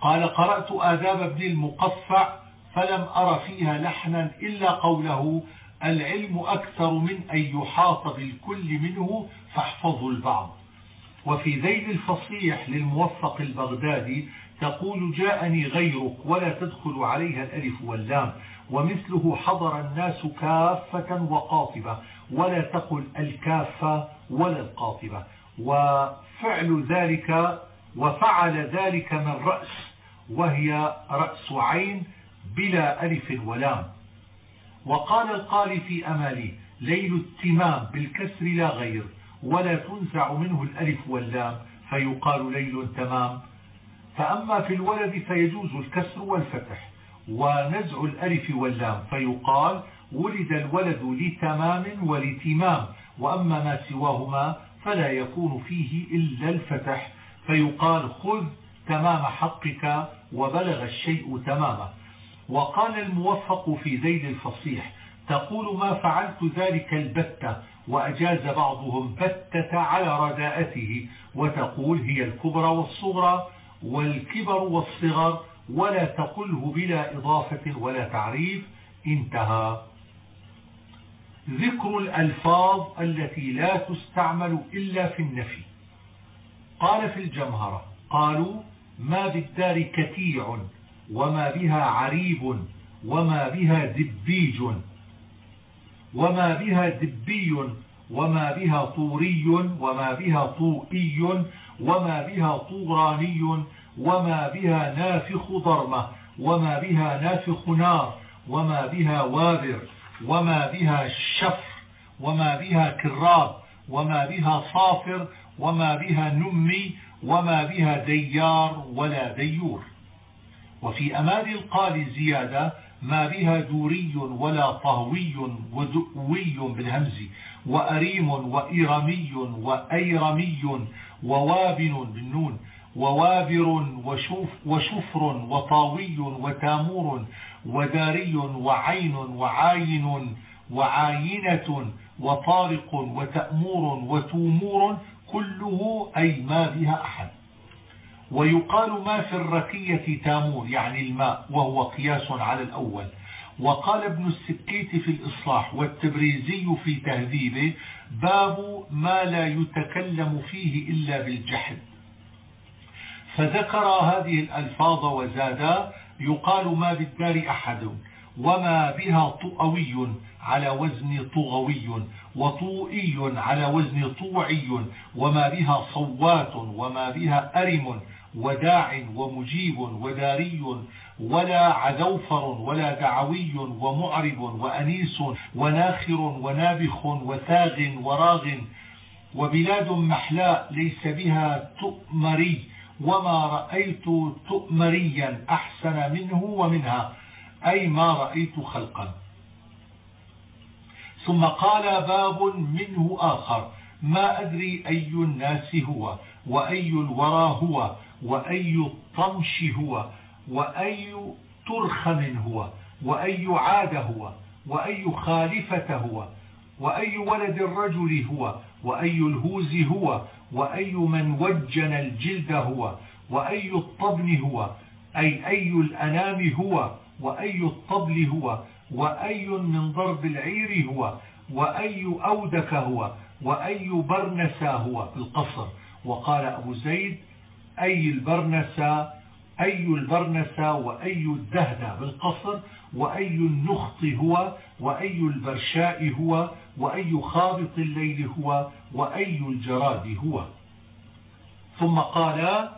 قال قرأت آداب ابن المقفع فلم أر فيها لحنا إلا قوله العلم أكثر من أن يحاط بالكل منه فاحفظوا البعض. وفي ذيل الفصيح للموفق البغدادي تقول جاءني غيرك ولا تدخل عليها الألف واللام ومثله حضر الناس كافة وقاطبة ولا تقل الكافة ولا القاطبة. وفعل ذلك وفعل ذلك من رأس وهي رأس عين بلا ألف ولام. وقال القاري في أمالي ليل التمام بالكسر لا غير ولا تنزع منه الألف واللام فيقال ليل تمام. فأما في الولد فيجوز الكسر والفتح ونزع الألف واللام فيقال ولد الولد لتمام ولتمام وأما ما سواهما فلا يكون فيه إلا الفتح فيقال خذ تمام حقك وبلغ الشيء تماما. وقال الموفق في زيد الفصيح تقول ما فعلت ذلك البتة وأجاز بعضهم بتة على رداءته وتقول هي الكبرى والصغرى والكبر والصغر ولا تقله بلا إضافة ولا تعريف انتهى. ذكر الألفاظ التي لا تستعمل إلا في النفي. قال في الجمهرة قالوا ما بالدار كتيع وما بها عريب وما بها دبيج وما بها دبي وما بها طوري وما بها طوئي وما بها طوراني وما بها نافخ ضرمة وما بها نافخ نار وما بها وابر وما بها شفر وما بها كراب وما بها صافر وما بها نمي وما بها ديار ولا ديور وفي أمال القال زيادة ما بها دوري ولا طهوي ودؤوي بالهمز وأريم وإرمي وأيرمي ووابن بالنون ووابر وشوف وشفر وطاوي وتامور وداري وعين وعاين وعاينة وطارق وتأمور وتومور كله أي ما بها أحد. ويقال ما في الركية تامور يعني الماء وهو قياس على الأول. وقال ابن السكيت في الإصلاح والتبريزي في تهذيبه باب ما لا يتكلم فيه إلا بالجحد. فذكر هذه الألفاظ وزاد يقال ما بالدار أحد وما بها طؤوي على وزن طغوي وطوئي على وزن طوعي وما بها صوات وما بها أرم وداع ومجيب وداري ولا عذوفر ولا دعوي ومعرب وأنيس وناخر ونابخ وثاغ وراغ وبلاد محلاء ليس بها تؤمري وما رأيت تؤمريا أحسن منه ومنها أي ما رأيت خلقا. ثم قال باب منه آخر ما أدري أي الناس هو وأي الورى هو وأي الطمش هو وأي ترخم هو وأي عاد هو وأي خالفة هو وأي ولد الرجل هو وأي الهوز هو وأي من وجن الجلد هو وأي الطبن هو أي أي الأنام هو وأي الطبل هو وأي من ضرب العير هو وأي أودك هو وأي برنسا هو القصر وقال أبو زيد أي البرنسا أي البرنسا وأي الدهدة بالقصر وأي النخط هو وأي البرشاء هو وأي خابط الليل هو وأي الجراد هو. ثم قال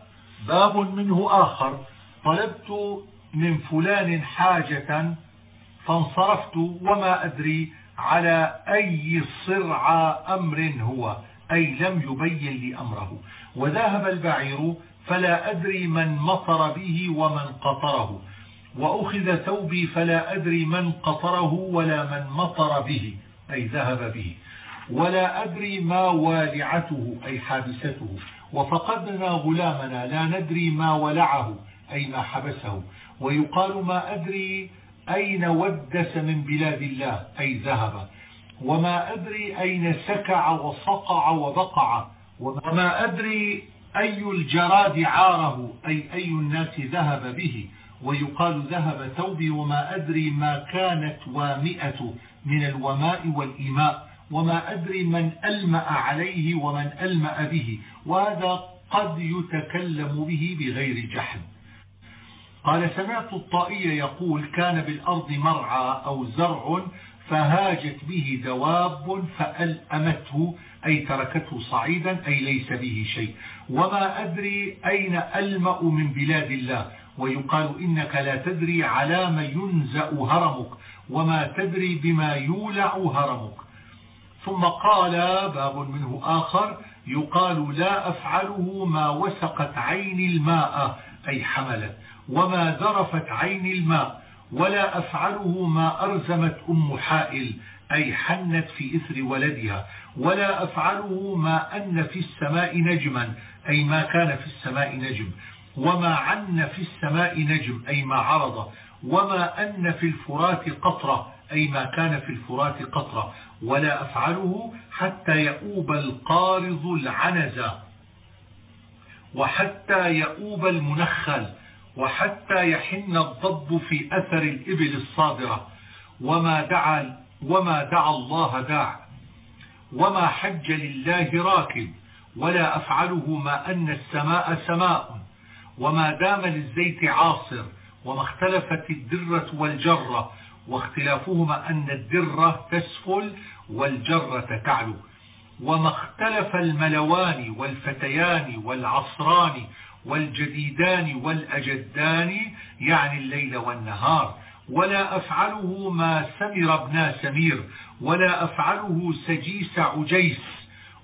باب منه آخر. طلبت من فلان حاجة فانصرفت وما أدري على أي صرع أمر هو أي لم يبين لي أمره. وذهب البعير فلا أدري من مطر به ومن قطره. وأخذ ثوبي فلا أدري من قطره ولا من مطر به أي ذهب به. ولا أدري ما والعته أي حابسته. وفقدنا غلامنا لا ندري ما ولعه أي ما حبسه. ويقال ما أدري أين ودس من بلاد الله أي ذهب. وما أدري أين سكع وصقع وبقع. وما أدري أي الجراد عاره أي أي الناس ذهب به. ويقال ذهب ثوبي وما أدري ما كانت وامئة من الوماء والإماء وما أدري من ألمأ عليه ومن ألمأ به. وهذا قد يتكلم به بغير جحد قال سمعت الطائي يقول كان بالأرض مرعى أو زرع فهاجت به دواب فألأمته أي تركته صعيدا أي ليس به شيء. وما أدري أين ألمأ من بلاد الله. ويقال إنك لا تدري على ما ينزأ هرمك وما تدري بما يولع هرمك. ثم قال باب منه آخر يقال لا أفعله ما وسقت عين الماء أي حملت وما ذرفت عين الماء ولا أفعله ما أرزمت أم حائل أي حنت في إثر ولدها ولا أفعله ما أن في السماء نجما أي ما كان في السماء نجم. وما عن في السماء نجم أي ما عرض. وما أن في الفرات قطرة أي ما كان في الفرات قطرة. ولا أفعله حتى يؤوب القارض العنز. وحتى يؤوب المنخل. وحتى يحن الضب في أثر الإبل الصادرة. وما دعا, وما دعا الله داع وما حج لله راكب. ولا أفعله ما أن السماء سماء. وما دام للزيت عاصر. وما اختلفت الدرة والجرة. واختلافهما أن الدرة تسفل والجرة تعلو. وما اختلف الملوان والفتيان والعصران والجديدان والأجدان يعني الليل والنهار. ولا أفعله ما سمر ابن سمير ولا أفعله سجيس عجيس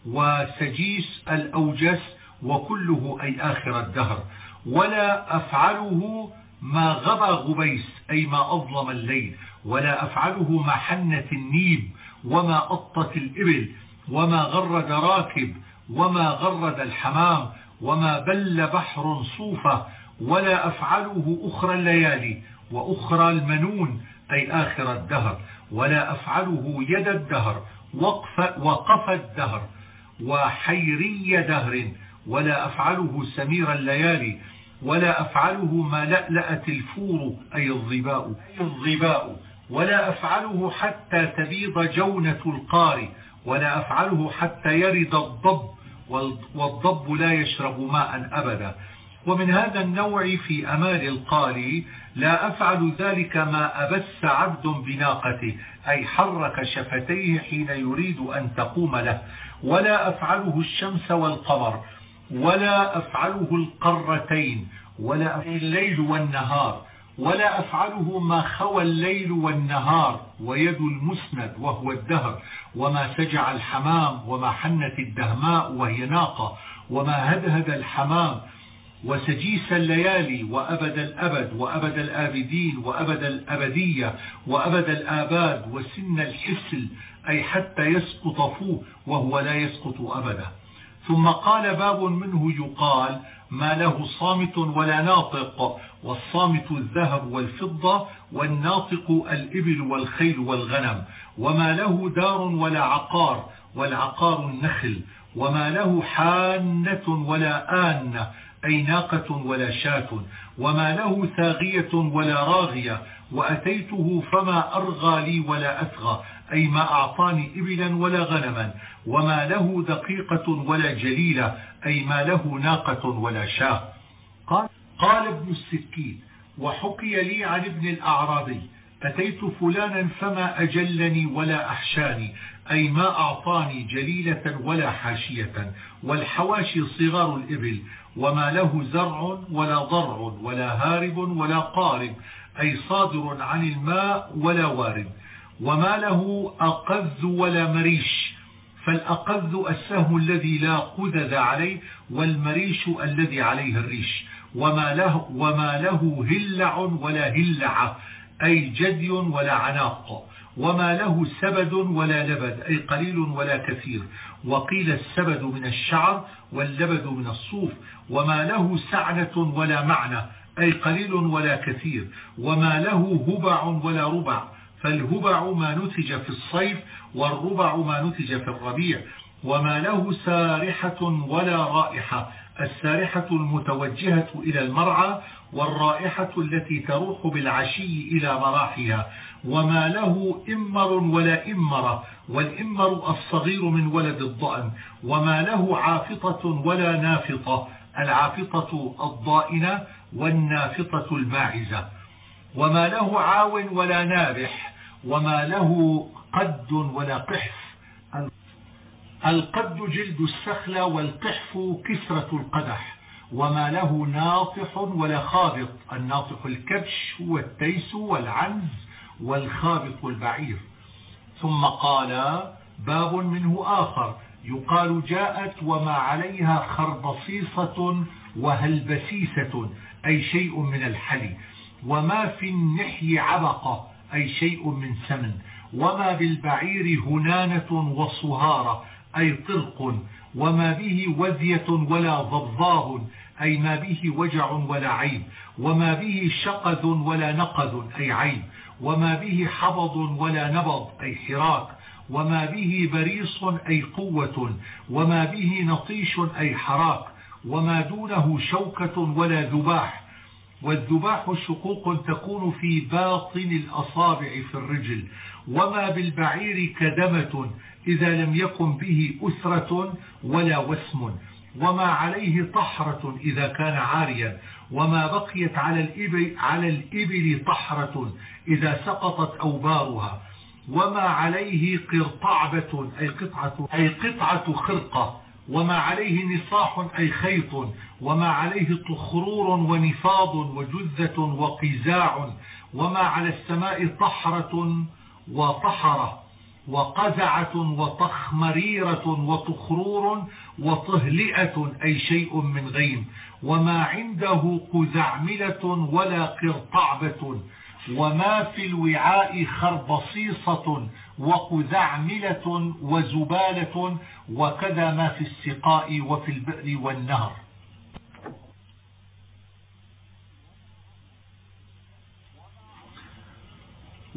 وسجيس الأوجس وكله أي آخر الدهر. ولا أفعله ما غبى غبيس أي ما أظلم الليل. ولا أفعله ما حنت النيب وما أطت الإبل وما غرد راكب وما غرد الحمام وما بل بحر صوفة. ولا أفعله أخرى الليالي وأخرى المنون أي آخر الدهر. ولا أفعله يد الدهر وقف, وقف الدهر. وحيري دهر ولا أفعله سمير الليالي. ولا أفعله ما لألأت الفور أي الظباء, الظباء. ولا أفعله حتى تبيض جونة القار. ولا أفعله حتى يرد الضب والضب لا يشرب ماء أبدا. ومن هذا النوع في أمال القاري لا أفعل ذلك ما أبس عبد بناقته أي حرك شفتيه حين يريد أن تقوم له. ولا أفعله الشمس والقمر ولا أفعله القرتين ولا الليل والنهار ولا أفعله ما خوى الليل والنهار ويد المسند وهو الدهر وما سجع الحمام وما حنت الدهماء وهي ناقة وما هدهد الحمام وسجيس الليالي وأبد الأبد وأبد الآبدين وأبد الأبدية وأبد الآباد وسن الحسل أي حتى يسقط فوه وهو لا يسقط أبدا. ثم قال باب منه يقال ما له صامت ولا ناطق والصامت الذهب والفضة والناطق الإبل والخيل والغنم. وما له دار ولا عقار والعقار النخل. وما له حانة ولا آنة أي ناقة ولا شاة وما له ثاغية ولا راغية وأتيته فما أرغى لي ولا أثغى أي ما أعطاني إبلا ولا غنما وما له دقيقة ولا جليلة أي ما له ناقة ولا شاة. قال, قال ابن السكين وحكي لي عن ابن الأعرابي أتيت فلانا فما أجلني ولا أحشاني أي ما أعطاني جليلة ولا حاشية والحواشي صغار الإبل وما له زرع ولا ضرع ولا هارب ولا قارب أي صادر عن الماء ولا وارد وما له أقذ ولا مريش فالأقذ السهم الذي لا قذذ عليه والمريش الذي عليه الريش. وما له, وما له هلع ولا هلع أي جدي ولا عناق. وما له سبد ولا لبد أي قليل ولا كثير. وقيل السبد من الشعر واللبد من الصوف وما له سعنة ولا معنى أي قليل ولا كثير وما له هبع ولا ربع فالهبع ما نتج في الصيف والربع ما نتج في الربيع وما له سارحة ولا رائحة السارحة المتوجهة إلى المرعى والرائحة التي تروح بالعشي إلى مراحها وما له إمر ولا إمرة والإمر الصغير من ولد الضأن وما له عافطة ولا نافطة العافطة الضائنة والنافطة الماعزة. وما له عاو ولا نابح وما له قد ولا قحف. القد جلد السخلة والقحف كسرة القدح. وما له ناطح ولا خابط الناطح الكبش هو التيس والعنز والخابط البعير. ثم قال باب منه آخر. يقال جاءت وما عليها خربصيصة وهلبسيسة أي شيء من الحلي. وما في النحي عبقة أي شيء من سمن. وما بالبعير هنانة وصهارة أي طرق وما به وذية ولا ضبضاب أي ما به وجع ولا عيب وما به شقذ ولا نقذ أي عيب وما به حبض ولا نبض أي حراك وما به بريص أي قوة. وما به نطيش أي حراك. وما دونه شوكة ولا ذباح. والذباح شقوق تكون في باطن الأصابع في الرجل. وما بالبعير كدمة إذا لم يكن به أسرة ولا وسم. وما عليه طحرة إذا كان عاريا. وما بقيت على الإبل, على الإبل طحرة إذا سقطت أوبارها. وما عليه قرطعبة أي قطعة, أي قطعة خرقة. وما عليه نصاح أي خيط. وما عليه طخرور ونفاض وجذة وقزاع. وما على السماء طحرة وطحرة. وقزعة وطخمريرة وطخرور وطهلئة أي شيء من غيم. وما عنده قزعملة ولا قرطعبة. وما في الوعاء خربصيصة وقزعملة وزبالة. وكذا ما في السقاء وفي البئر والنهر.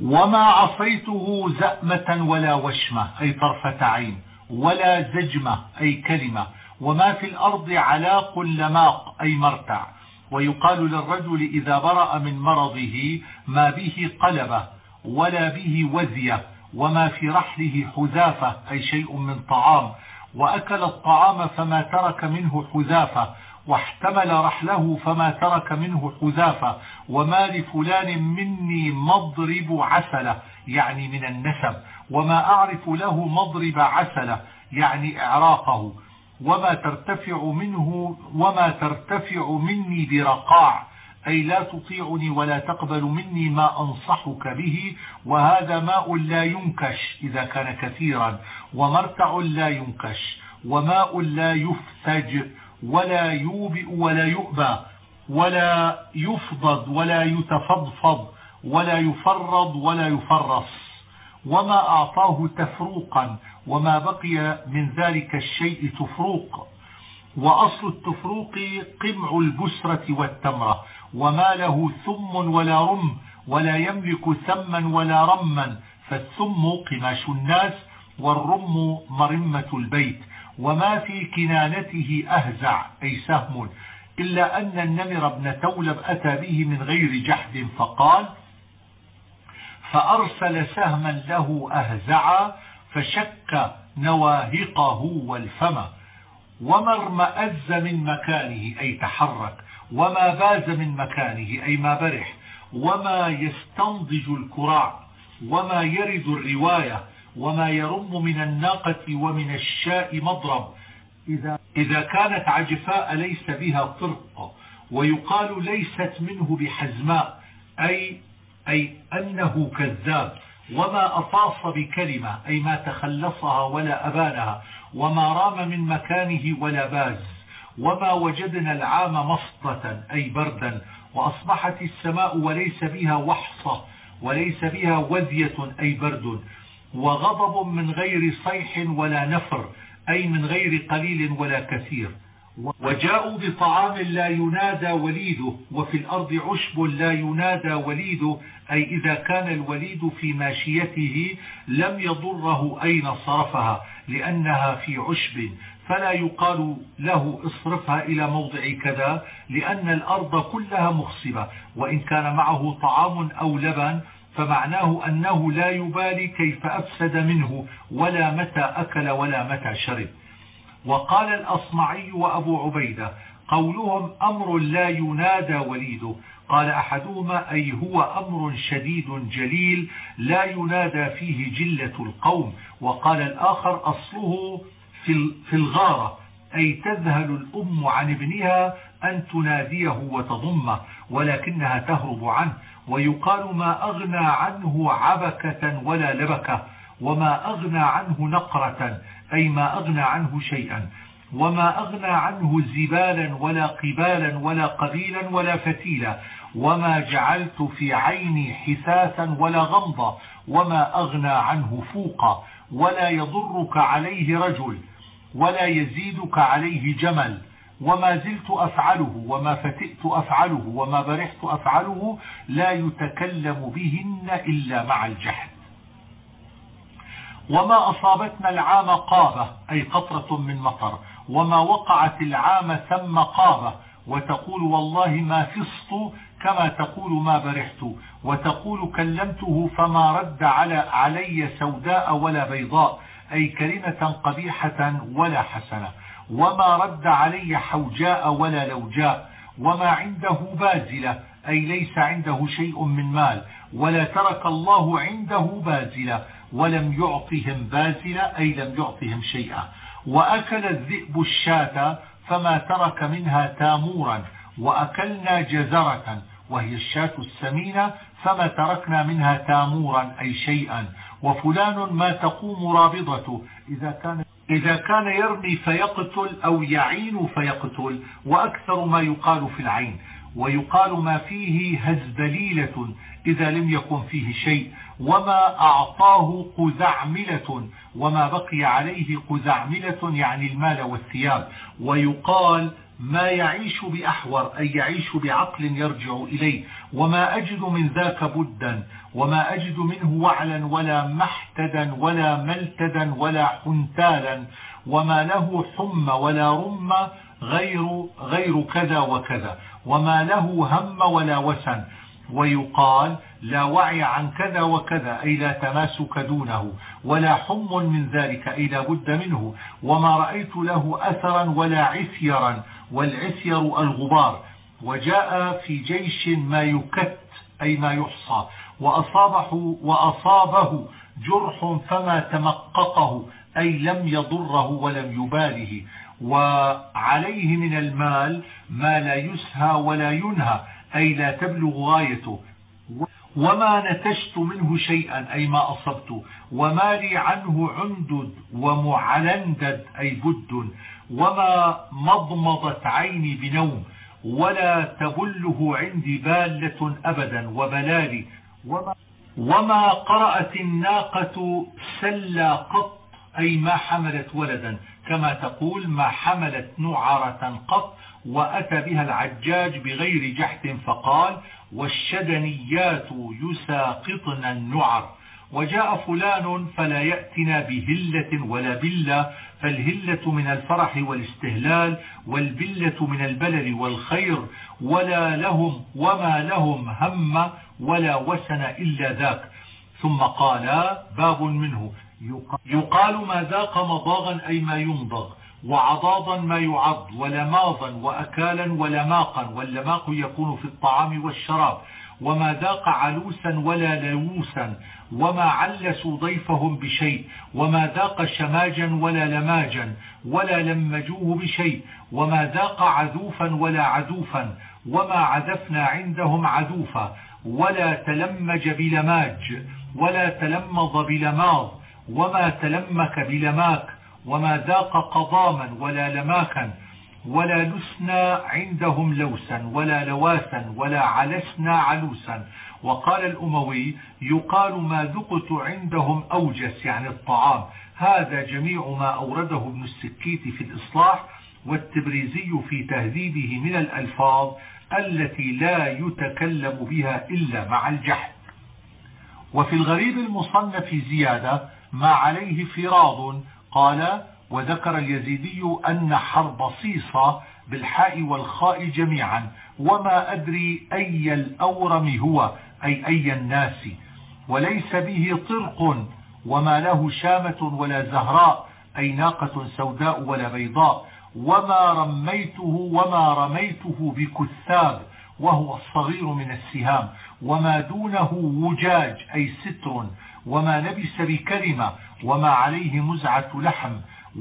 وما عصيته زأمة ولا وشمة أي طرفة عين ولا زجمة أي كلمة. وما في الأرض علاق لماق أي مرتع. ويقال للرجل إذا برأ من مرضه ما به قلبة ولا به وزية وما في رحله حذافة أي شيء من طعام. وأكل الطعام فما ترك منه حذافة واحتمل رحله فما ترك منه حذافة. وما لفلان مني مضرب عسلة. يعني من النسب. وما أعرف له مضرب عسلة. يعني إعراقه. وما ترتفع منه وما ترتفع مني برقاع. أي لا تطيعني ولا تقبل مني ما أنصحك به. وهذا ماء لا ينكش إذا كان كثيرا. ومرتع لا ينكش. وماء لا يفتج. ولا يوبئ ولا يؤبى ولا يفضض ولا يتفضفض ولا يفرض ولا يفرص. وما أعطاه تفروقا وما بقي من ذلك الشيء تفروق. وأصل التفروق قمع البسرة والتمرة. وما له ثم ولا رم ولا يملك ثما ولا رما. فالثم قماش الناس والرم مرمة البيت. وما في كنانته أهزع أي سهم. إلا أن النمر بن تولب أتى به من غير جحد فقال فأرسل سهما له أهزع فشك نواهقه والفم. وما ارمأز من مكانه أي تحرك. وما باز من مكانه أي ما برح. وما يستنضج الكراع. وما يرد الرواية. وما يرم من الناقة ومن الشاء مضرب. إذا, إذا كانت عجفاء ليس بها طرق ويقال ليست منه بحزماء أي, أي أنه كذاب. وما أطاف بكلمة أي ما تخلصها ولا أبانها. وما رام من مكانه ولا باز. وما وجدنا العام مصطة أي بردا. وأصبحت السماء وليس بها وحصة وليس بها وذية أي برد. وغضب من غير صيح ولا نفر أي من غير قليل ولا كثير. وجاءوا بطعام لا ينادى وليده وفي الأرض عشب لا ينادى وليده أي إذا كان الوليد في ماشيته لم يضره أين صرفها لأنها في عشب. فلا يقال له اصرفها إلى موضع كذا لأن الأرض كلها مخصبة وإن كان معه طعام أو لبن فمعناه أنه لا يبالي كيف أفسد منه ولا متى أكل ولا متى شرب. وقال الأصمعي وأبو عبيدة قولهم أمر لا ينادى وليده. قال أحدهما أي هو أمر شديد جليل لا ينادى فيه جلة القوم. وقال الآخر أصله في الغارة أي تذهل الأم عن ابنها أن تناديه وتضمه ولكنها تهرب عنه. ويقال ما أغنى عنه عبكة ولا لبكة وما أغنى عنه نقرة أي ما أغنى عنه شيئا وما أغنى عنه زبالا ولا قبالا ولا قبيلا ولا فتيلا وما جعلت في عيني حساسا ولا غمضا وما أغنى عنه فوقا ولا يضرك عليه رجل ولا يزيدك عليه جمل. وما زلت أفعله وما فتئت أفعله وما برحت أفعله لا يتكلم بهن إلا مع الجحد وما أصابتنا العام قابة أي قطرة من مطر. وما وقعت العام ثم قابة وتقول والله ما فصت كما تقول ما برحت. وتقول كلمته فما رد على علي سوداء ولا بيضاء أي كلمة قبيحة ولا حسنة. وما رد علي حوجاء ولا لوجاء وما عنده بازلة أي ليس عنده شيء من مال ولا ترك الله عنده بازلة ولم يعطهم بازلة أي لم يعطهم شيئا. وأكل الذئب الشاة فما ترك منها تامورا وأكلنا جزرة وهي الشاة السمينة فما تركنا منها تامورا أي شيئا. وفلان ما تقوم رابضته. إذا كان إذا كان يرمي فيقتل أو يعين فيقتل وأكثر ما يقال في العين. ويقال ما فيه هزبليلة إذا لم يكن فيه شيء. وما أعطاه قزعملة وما بقي عليه قزعملة يعني المال والثياب. ويقال ما يعيش بأحور أي يعيش بعقل يرجع إليه. وما أجد من ذاك بدا وما أجد منه وعلا ولا محتدا ولا ملتدا ولا حنتالا وما له حم ولا رم غير, غير كذا وكذا وما له هم ولا وسن ويقال لا وعي عن كذا وكذا أي لا تماسك دونه ولا حم من ذلك أي لا بد منه. وما رأيت له أثرا ولا عثيرا. والعثير الغبار وجاء في جيش ما يكت أي ما يحصى وأصابه, وأصابه جرح فما تمققه أي لم يضره ولم يباله. وعليه من المال ما لا يسهى ولا ينهى أي لا تبلغ غايته. وما نتجت منه شيئا أي ما أصبت. وما لي عنه عندد ومعلندد أي بد. وما مضمضت عيني بنوم ولا تبله عندي بالة أبدا وبلالي. وما, وما قرأت الناقة سلا قط أي ما حملت ولدا. كما تقول ما حملت نعرة قط وأتى بها العجاج بغير جحد فقال والشدنيات يساقطن النعر. وجاء فلان فلا يأتنا بهلة ولا بلة فالهلة من الفرح والاستهلال والبلة من البلل والخير ولا لهم وما لهم هم ولا وسن إلا ذاك. ثم قال باب منه. يقال ما ذاق مضاغا أي ما يمضغ وعضاضا ما يعض ولماضا وأكالا ولماقا واللماق يكون في الطعام والشراب. وما ذاق علوسا ولا لووسا وما علسوا ضيفهم بشيء وما ذاق شماجا ولا لماجا ولا لمجوه بشيء وما ذاق عذوفا ولا عذوفا وما عذفنا عندهم عذوفا ولا تلمج بلماج ولا تلمض بلماض وما تلمك بلماك وما ذاق قضاما ولا لماكا ولا لسنا عندهم لوسا ولا لواسا ولا علسنا علوسا. وقال الأموي يقال ما ذقت عندهم أوجس يعني الطعام. هذا جميع ما أورده ابن السكيت في الإصلاح والتبريزي في تهذيبه من الألفاظ التي لا يتكلم بها إلا مع الجحد. وفي الغريب المصنف زيادة ما عليه فراض قال وذكر اليزيدي أن حرب صيصة بالحاء والخاء جميعا. وما أدري أي الأورم هو أي أي الناس. وليس به طرق وما له شامة ولا زهراء أي ناقة سوداء ولا بيضاء. وما رميته وما رميته بكثاب وهو الصغير من السهام. وما دونه وجاج أي ستر. وما لبس بكلمة وما عليه مزعة لحم.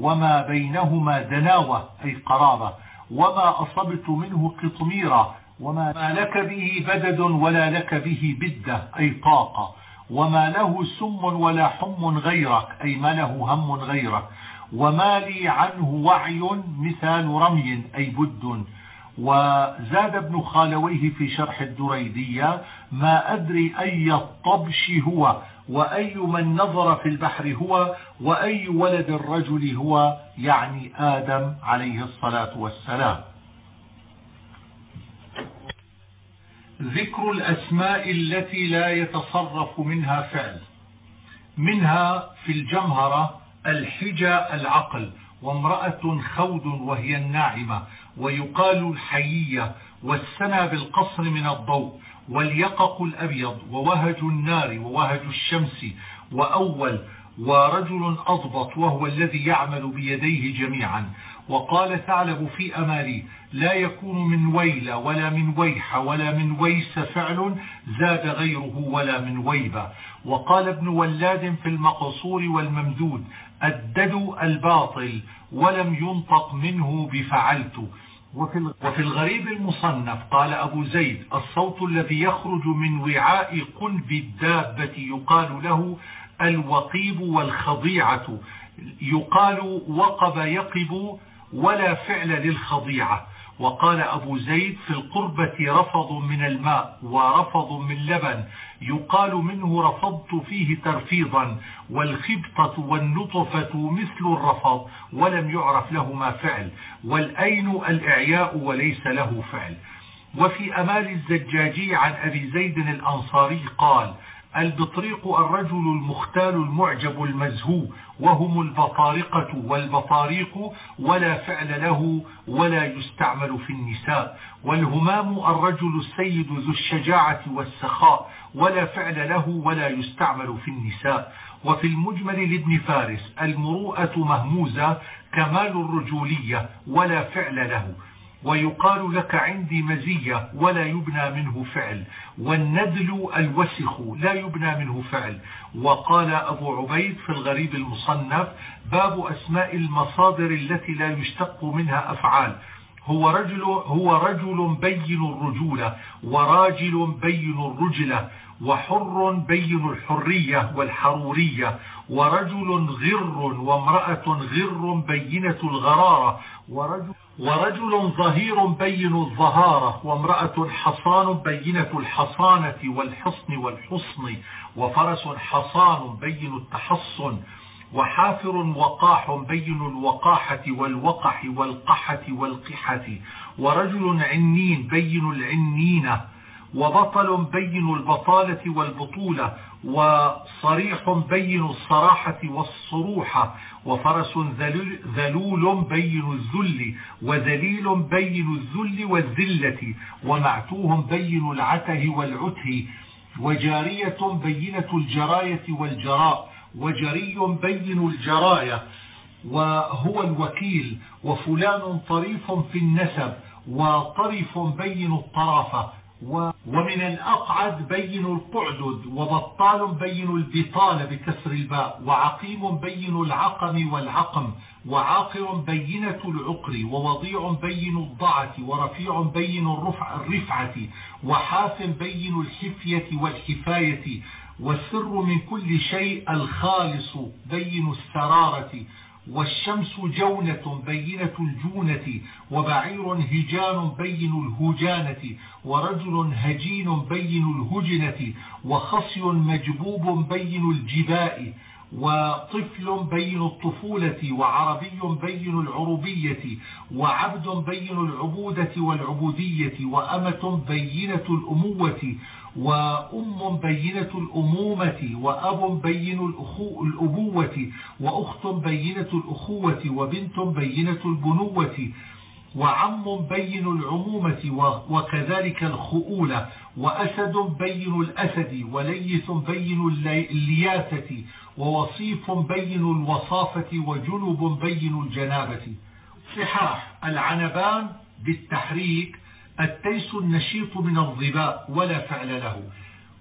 وما بينهما دناوة أي قرابة. وما أصبت منه قطميرة وما لك به بدد ولا لك به بدة أي طاقة. وما له سم ولا حم غيرك أي ما له هم غيرك. وما لي عنه وعي مثال رمي أي بد. وزاد ابن خالويه في شرح الدريدية ما أدري أي الطبش هو وأي من نظر في البحر هو وأي ولد الرجل هو يعني آدم عليه الصلاة والسلام. ذكر الأسماء التي لا يتصرف منها فعل. منها في الجمهرة الحجى العقل وامرأة خود وهي الناعمة ويقال الحيية والسنى بالقصر من الضوء واليقق الأبيض ووهج النار ووهج الشمس وأول ورجل أضبط وهو الذي يعمل بيديه جميعا. وقال ثعلب في أمالي لا يكون من ويل ولا من ويح ولا من ويس فعل زاد غيره ولا من ويبة. وقال ابن ولاد في المقصور والممدود الدد الباطل ولم ينطق منه بفعلت. وفي الغريب المصنف قال أبو زيد الصوت الذي يخرج من وعاء قلب الدابة يقال له الوقيب والخضيعة. يقال وقب يقب ولا فعل للخضيعة. وقال أبو زيد في القربة رفض من الماء ورفض من لبن يقال منه رفضت فيه ترفيضا والخبطة والنطفة مثل الرفض ولم يعرف لهما فعل والأين الإعياء وليس له فعل. وفي أمال الزجاجي عن أبي زيد الأنصاري قال البطريق الرجل المختال المعجب المزهو وهم البطارقة والبطاريق ولا فعل له ولا يستعمل في النساء. والهمام الرجل السيد ذو الشجاعة والسخاء ولا فعل له ولا يستعمل في النساء. وفي المجمل لابن فارس المروءة مهموزة كمال الرجولية ولا فعل له. ويقال لك عندي مزية ولا يبنى منه فعل والندل الوسخ لا يبنى منه فعل. وقال أبو عبيد في الغريب المصنف باب أسماء المصادر التي لا يشتق منها أفعال. هو رجل, هو رجل بين الرجولة وراجل بين الرجلة وحر بين الحرية والحرورية ورجل غر وامرأة غر بينة الغرارة ورجل ورجل ظهير بين الظهارة وامرأة حصان بينة الحصانة والحصن والحصن وفرس حصان بين التحصن وحافر وقاح بين الوقاحة والوقح والقحة والقحة ورجل عنين بين العنينة وبطل بين البطالة والبطولة وصريح بين الصراحة والصروحة وفرس ذلول بين الذل وذليل بين الذل والذلة ومعتوه بين العته والعته وجارية بينة الجراية والجراء وجري بين الجراية وهو الوكيل وفلان طريف في النسب وطرف بين الطرافة ومن الأقعد بين القعدد وبطال بين البطال بكسر الباء وعقيم بين العقم والعقم وعاقر بينة العقر ووضيع بين الضعة ورفيع بين الرفع الرفعة وحاف بين الحفية والحفاية والسر من كل شيء الخالص بين السرارة والشمس جونة بينة الجونة وبعير هجان بين الهجانة ورجل هجين بين الهجنة وخصي مجبوب بين الجباء وطفل بين الطفولة وعربي بين العربية وعبد بين العبودة والعبودية وأمة بينة الأموة وأم بينة الأمومة وأب بين الأبوة وأخت بينة الأخوة وبنت بينة البنوة وعم بين العمومة وكذلك الخؤولة وأسد بين الأسد وليث بين اللياثة ووصيف بين الوصافة وجنب بين الجنابة. صحاح العنبان بالتحريك التيس النشيط من الظباء ولا فعل له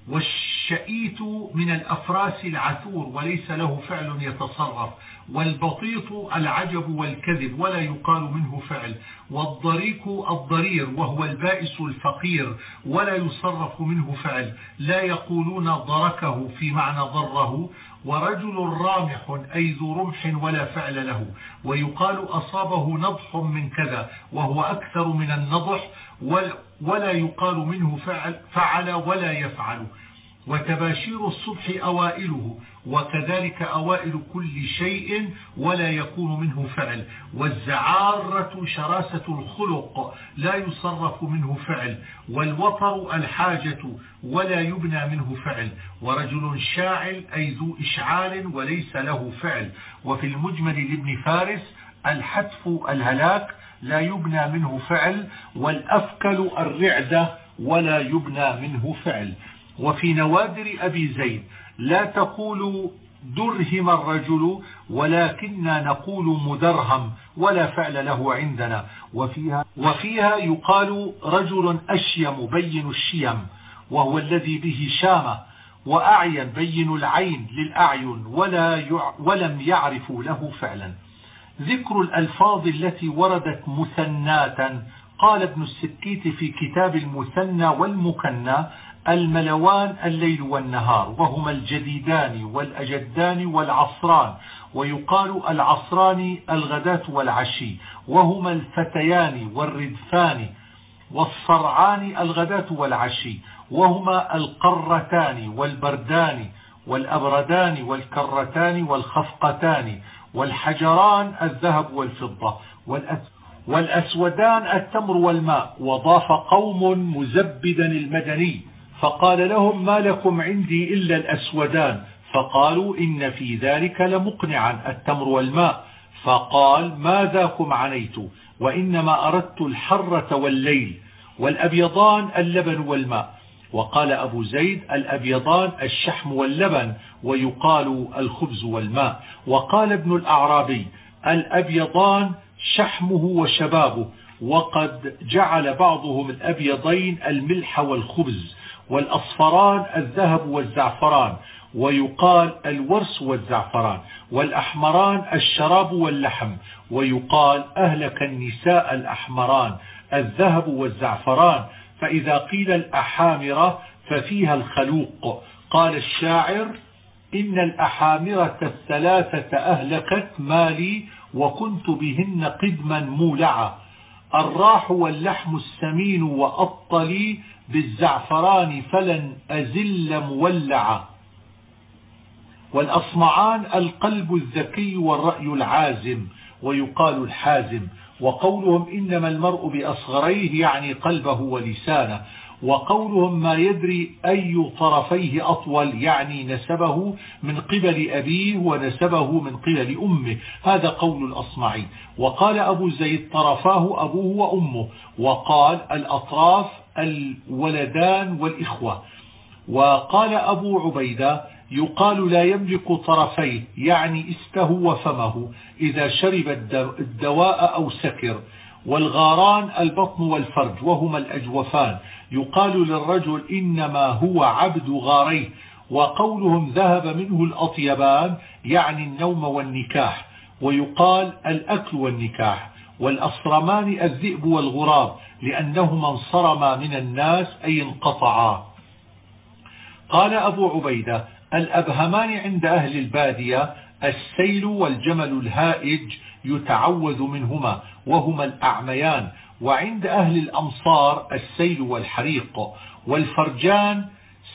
والشئيت من الأفراس العثور وليس له فعل يتصرف والبطيط العجب والكذب ولا يقال منه فعل والضريك الضرير وهو البائس الفقير ولا يصرف منه فعل لا يقولون ضركه في معنى ضره ورجل رامح أي ذو رمح ولا فعل له ويقال أصابه نضح من كذا وهو أكثر من النضح ولا يقال منه فعل, فعل ولا يفعل. وتباشير الصبح أوائله وكذلك أوائل كل شيء ولا يكون منه فعل. والزعارة شراسة الخلق لا يصرف منه فعل. والوطر الحاجة ولا يبنى منه فعل. ورجل شاعل أي ذو إشعال وليس له فعل. وفي المجمل لابن فارس الحتف الهلاك لا يبنى منه فعل والأفكل الرعدة ولا يبنى منه فعل. وفي نوادر أبي زيد لا تقول درهم الرجل ولكننا نقول مدرهم ولا فعل له عندنا. وفيها, وفيها يقال رجل أشيم بين الشيم وهو الذي به شامة وأعين بين العين للأعين ولا ولم يعرفوا له فعلا. ذكر الألفاظ التي وردت مثناتا قال ابن السكيت في كتاب المثنى والمكنى الملوان الليل والنهار وهما الجديدان والأجدان والعصران ويقال العصران الغداة والعشي وهما الفتيان والردفان والصرعان الغداة والعشي وهما القرتان والبردان والأبردان والكرتان والخفقتان والحجران الذهب والفضة والأسودان التمر والماء. وضاف قوم مزبدا المدني فقال لهم ما لكم عندي إلا الأسودان. فقالوا إن في ذلك لمقنعا التمر والماء. فقال ما ذاكم عنيت وإنما أردت الحرة والليل والأبيضان اللبن والماء. وقال أبو زيد الأبيضان الشحم واللبن ويقال الخبز والماء. وقال ابن الأعرابي الأبيضان شحمه وشبابه وقد جعل بعضهم الأبيضين الملح والخبز والأصفران الذهب والزعفران ويقال الورس والزعفران والأحمران الشراب واللحم ويقال أهلك النساء الأحمران الذهب والزعفران. فإذا قيل الأحامرة ففيها الخلوق. قال الشاعر إن الأحامرة الثلاثة أهلكت مالي وكنت بهن قدما مولعا الراح واللحم السمين وأطلي بالزعفران فلن أزل مولعا والأصمعان القلب الذكي والرأي العازم ويقال الحازم. وقولهم إنما المرء بأصغريه يعني قلبه ولسانه وقولهم ما يدري أي طرفيه أطول يعني نسبه من قبل أبيه ونسبه من قبل أمه. هذا قول الأصمعي. وقال أبو زيد طرفاه أبوه وأمه. وقال الأطراف الولدان والإخوة. وقال أبو عبيدة يقال لا يملك طرفيه يعني استهو فمه إذا شرب الدواء أو سكر. والغاران البطن والفرج وهما الأجوفان. يقال للرجل إنما هو عبد غاريه وقولهم ذهب منه الأطيبان يعني النوم والنكاح. ويقال الأكل والنكاح. والأصرمان الذئب والغراب لأنهما انصرما من الناس أي انقطعا. قال أبو عبيدة الأبهمان عند أهل البادية السيل والجمل الهائج يتعوذ منهما وهما الأعميان. وعند أهل الأمصار السيل والحريق. والفرجان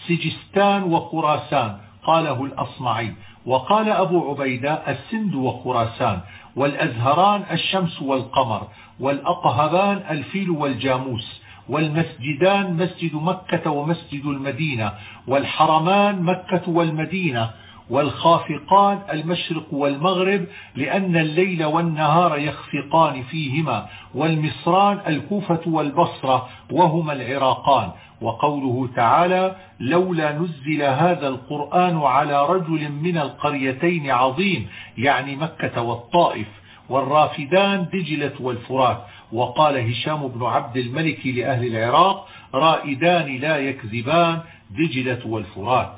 سجستان وخراسان قاله الأصمعي. وقال أبو عبيدة السند وخراسان. والأزهران الشمس والقمر. والأقهبان الفيل والجاموس. والمسجدان مسجد مكة ومسجد المدينة والحرمان مكة والمدينة والخافقان المشرق والمغرب لأن الليل والنهار يخفقان فيهما والمصران الكوفة والبصرة وهما العراقان. وقوله تعالى لولا نزل هذا القرآن على رجل من القريتين عظيم يعني مكة والطائف والرافدان دجلة والفرات وقال هشام بن عبد الملك لأهل العراق رائدان لا يكذبان دجلة والفرات.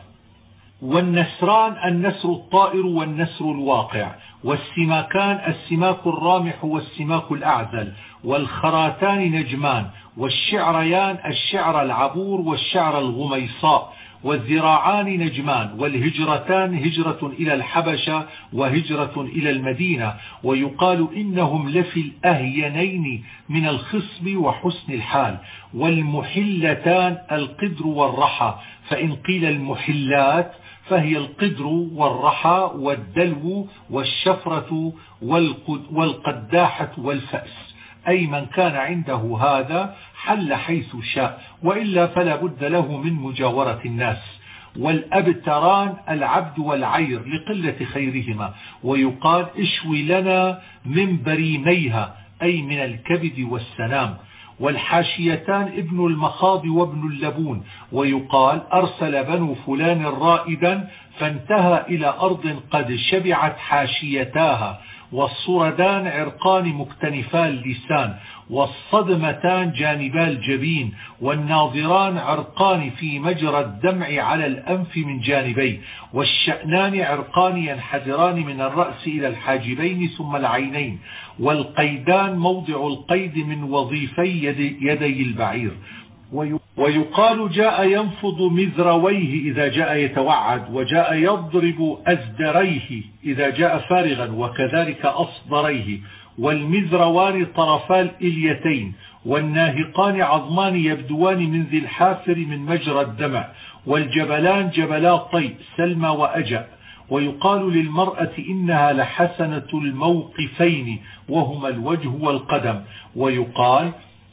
والنسران النسر الطائر والنسر الواقع والسماكان السماك الرامح والسماك الأعزل والخراتان نجمان والشعريان الشعر العبور والشعر الغميصاء. والذراعان نجمان والهجرتان هجرة إلى الحبشة وهجرة إلى المدينة. ويقال إنهم لفي الأهينين من الخصب وحسن الحال. والمحلتان القدر والرحى. فإن قيل المحلات فهي القدر والرحى والدلو والشفرة والقداحة والفأس. أي من كان عنده هذا حل حيث شاء وإلا فلا بد له من مجاورة الناس. والأبتران العبد والعير لقلة خيرهما. ويقال اشوي لنا من بريميها أي من الكبد والسنام. والحاشيتان ابن المخاض وابن اللبون. ويقال أرسل بنو فلان رائدا فانتهى إلى أرض قد شبعت حاشيتاها. والصردان عرقان مكتنفا اللسان. والصدمتان جانبا الجبين والناظران عرقان في مجرى الدمع على الأنف من جانبين والشأنان عرقان ينحدران من الرأس إلى الحاجبين ثم العينين والقيدان موضع القيد من وظيفي يدي البعير. ويقال جاء ينفض مذرويه إذا جاء يتوعد وجاء يضرب أزدريه إذا جاء فارغا وكذلك أصدريه. والمذروان طرفا الإليتين والناهقان عظمان يبدوان من ذي الحافر من مجرى الدمع والجبلان جبلا طيب سلمى وأجأ. ويقال للمرأة إنها لحسنة الموقفين وهما الوجه والقدم. ويقال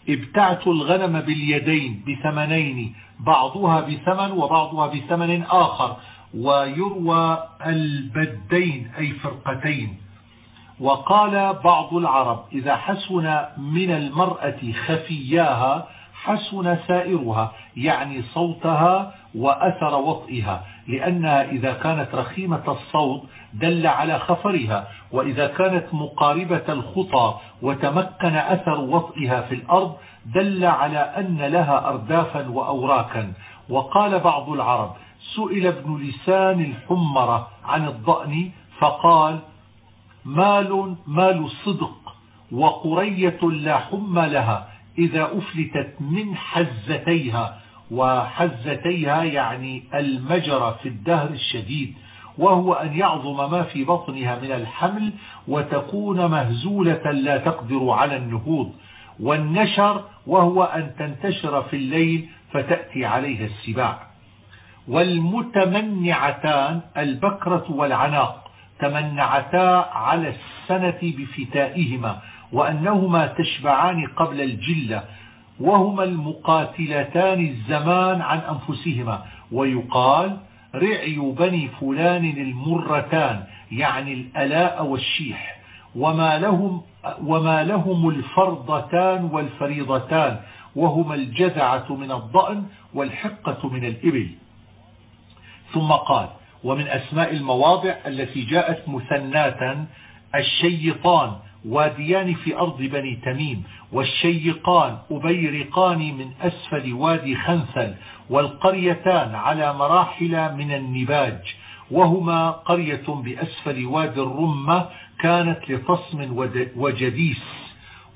ابتعت الغنم باليدين بثمنين بعضها بثمن وبعضها بثمن آخر. ويروى البدين أي فرقتين. وقال بعض العرب إذا حسن من المرأة خفياها حسن سائرها يعني صوتها وأثر وطئها لأنها إذا كانت رخيمة الصوت دل على خفرها وإذا كانت مقاربة الخطى وتمكن أثر وطئها في الأرض دل على أن لها أردافا وأوراكا وقال بعض العرب سئل ابن لسان الحمرة عن الضأن فقال مال مال الصدق وقرية لا حم لها إذا أفلتت من حزتيها وحزتيها يعني المجرى في الدهر الشديد وهو أن يعظم ما في بطنها من الحمل وتكون مهزولة لا تقدر على النهوض. والنشر وهو أن تنتشر في الليل فتأتي عليها السباع. والمتمنعتان البكرة والعناق. تمنعتا على السنة بفتائهما وأنهما تشبعان قبل الجلة وهما المقاتلتان الزمان عن أنفسهما. ويقال رعي بني فلان المرتان يعني الألاء والشيح وما لهم, وما لهم الفرضتان والفريضتان وهما الجذعة من الضأن والحقة من الإبل. ثم قال ومن أسماء المواضع التي جاءت مثناتا الشيطان واديان في أرض بني تميم والشيقان أبيرقان من أسفل وادي خنثل والقريتان على مراحل من النباج وهما قرية بأسفل وادي الرمة كانت لتصم وجديس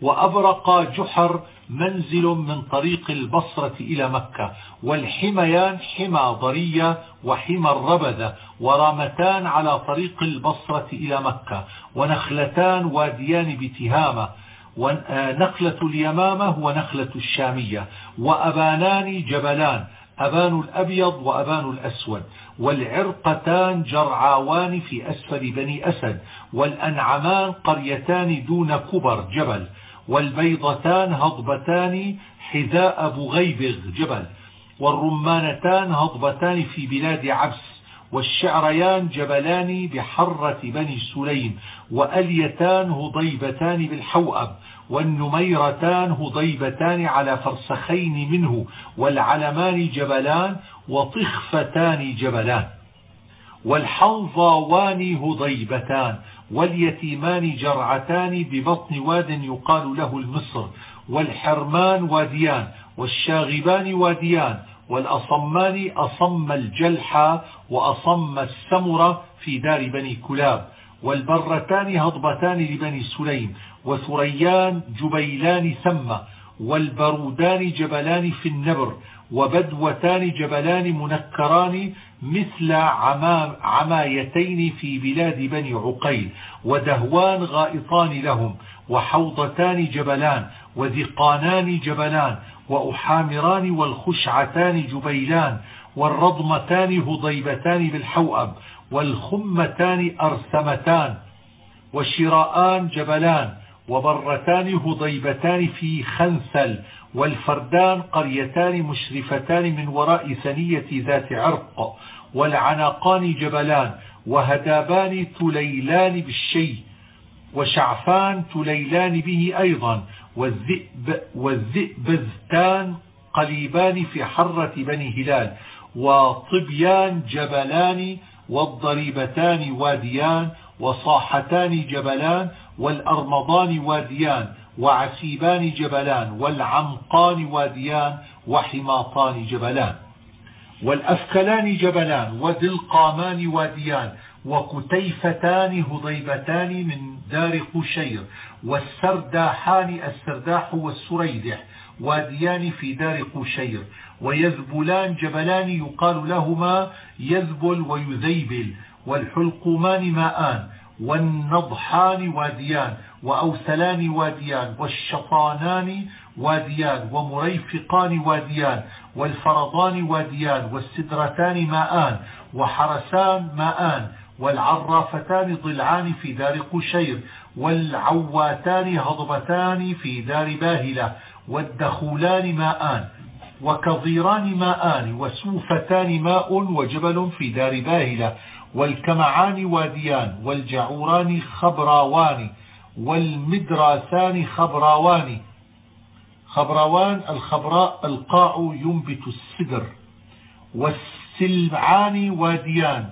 وأبرق جحر منزل من طريق البصرة إلى مكة والحميان حمى ضرية وحمى الربذة ورامتان على طريق البصرة إلى مكة ونخلتان واديان بتهامة ونخلة اليمامة ونخلة الشامية وأبانان جبلان أبان الأبيض وأبان الأسود والعرقتان جرعاوان في أسفل بني أسد والأنعمان قريتان دون كبر جبل. والبيضتان هضبتان حذاء بغيبغ جبل. والرمانتان هضبتان في بلاد عبس. والشعريان جبلان بحرة بني سليم. وأليتان هضيبتان بالحوأب. والنميرتان هضيبتان على فرسخين منه. والعلمان جبلان وطخفتان جبلان. والحنظاوان هضيبتان. واليتيمان جرعتان ببطن واد يقال له المصر والحرمان واديان والشاغبان واديان والأصمان أصم الجلحى وأصم السمرة في دار بني كلاب والبرتان هضبتان لبني سليم وثريان جبيلان ثم والبرودان جبلان في النبر وبدوتان جبلان منكران مثل عمايتين في بلاد بني عقيل ودهوان غائطان لهم وحوضتان جبلان وذقانان جبلان وأحامران والخشعتان جبيلان والرضمتان هضيبتان بالحوأب والخمتان أرثمتان وشراءان جبلان وبرتان هضيبتان في خنثل والفردان قريتان مشرفتان من وراء ثنية ذات عرق والعناقان جبلان وهدابان تليلان بالشيء وشعفان تليلان به أيضا والذئب والذئبزتان قليبان في حرة بني هلال وطبيان جبلان والضريبتان واديان وصاحتان جبلان والأرمضان واديان وعسيبان جبلان والعمقان واديان وحماطان جبلان والأفكلان جبلان وذلقامان واديان وكتيفتان هضيبتان من دار قشير والسرداحان السرداح والسريدح واديان في دار قشير ويذبلان جبلان يقال لهما يذبل ويذيبل والحلقمان ماءان والنضحان واديان وأوثلان واديان والشطانان واديان ومريفقان واديان والفرضان واديان والسدرتان ماءان وحرسان ماءان والعرافتان ضلعان في دار قشير والعواتان هضبتان في دار باهلة والدخولان ماءان وكظيران ماءان وسوفتان ماء وجبل في دار باهلة والكمعان واديان والجعوران خبراوان والمدراسان خبراوان. خبراوان الخبراء القاع ينبت السدر. والسلعان واديان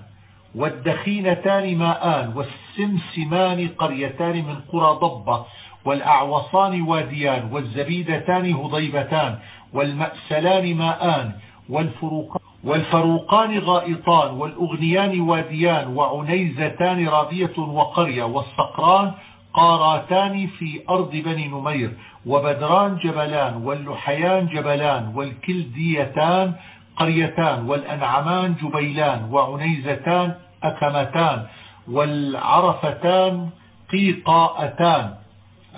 والدخينتان ماءان والسمسمان قريتان من قرى ضبة والأعوصان واديان والزبيدتان هضيبتان والمأسلان ماءان والفروقان والفروقان غائطان والأغنيان واديان وعنيزتان رابية وقرية والصقران قاراتان في أرض بني نمير وبدران جبلان واللحيان جبلان والكلديتان قريتان والأنعمان جبيلان وعنيزتان أكمتان والعرفتان قيقاءتان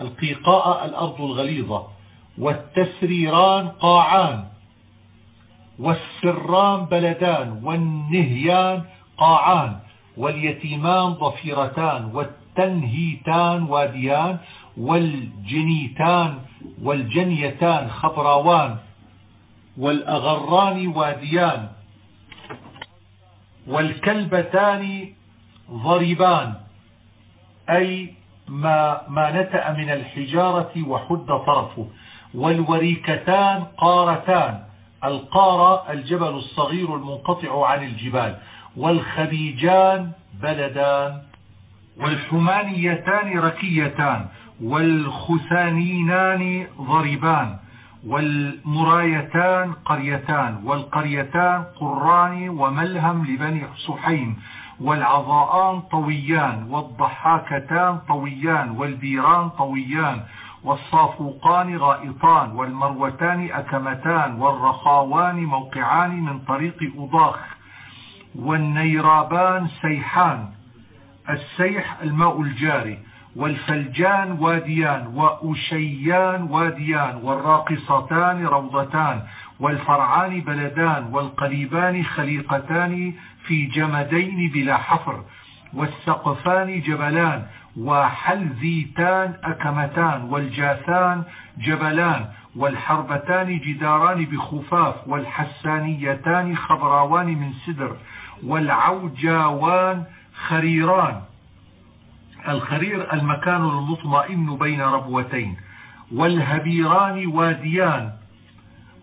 القيقاء الأرض الغليظة والتسريران قاعان والسران بلدان والنهيان قاعان واليتيمان ضفيرتان والتنهيتان واديان والجنيتان والجنيتان خضراوان والأغران واديان والكلبتان ضربان. أي ما, ما نتأ من الحجارة وحد طرفه. والوريكتان قارتان. القارة الجبل الصغير المنقطع عن الجبال. والخبيجان بلدان. والحمانيتان ركيتان. والخثانينان ضربان. والمرايتان قريتان. والقريتان قران وملهم لبني سحيم والعضاءان طويان. والضحاكتان طويان. والبيران طويان. والصافوقان غائطان والمروتان أكمتان والرخاوان موقعان من طريق أضاخ والنيرابان سيحان السيح الماء الجاري والفلجان واديان وأشيان واديان والراقصتان روضتان والفرعان بلدان والقليبان خليقتان في جمدين بلا حفر والسقفان جبلان وحلزيتان أكمتان والجاثان جبلان والحربتان جداران بخفاف والحسانيتان خضراوان من سدر والعوجاوان خريران. الخرير المكان المطمئن بين ربوتين. والهبيران واديان.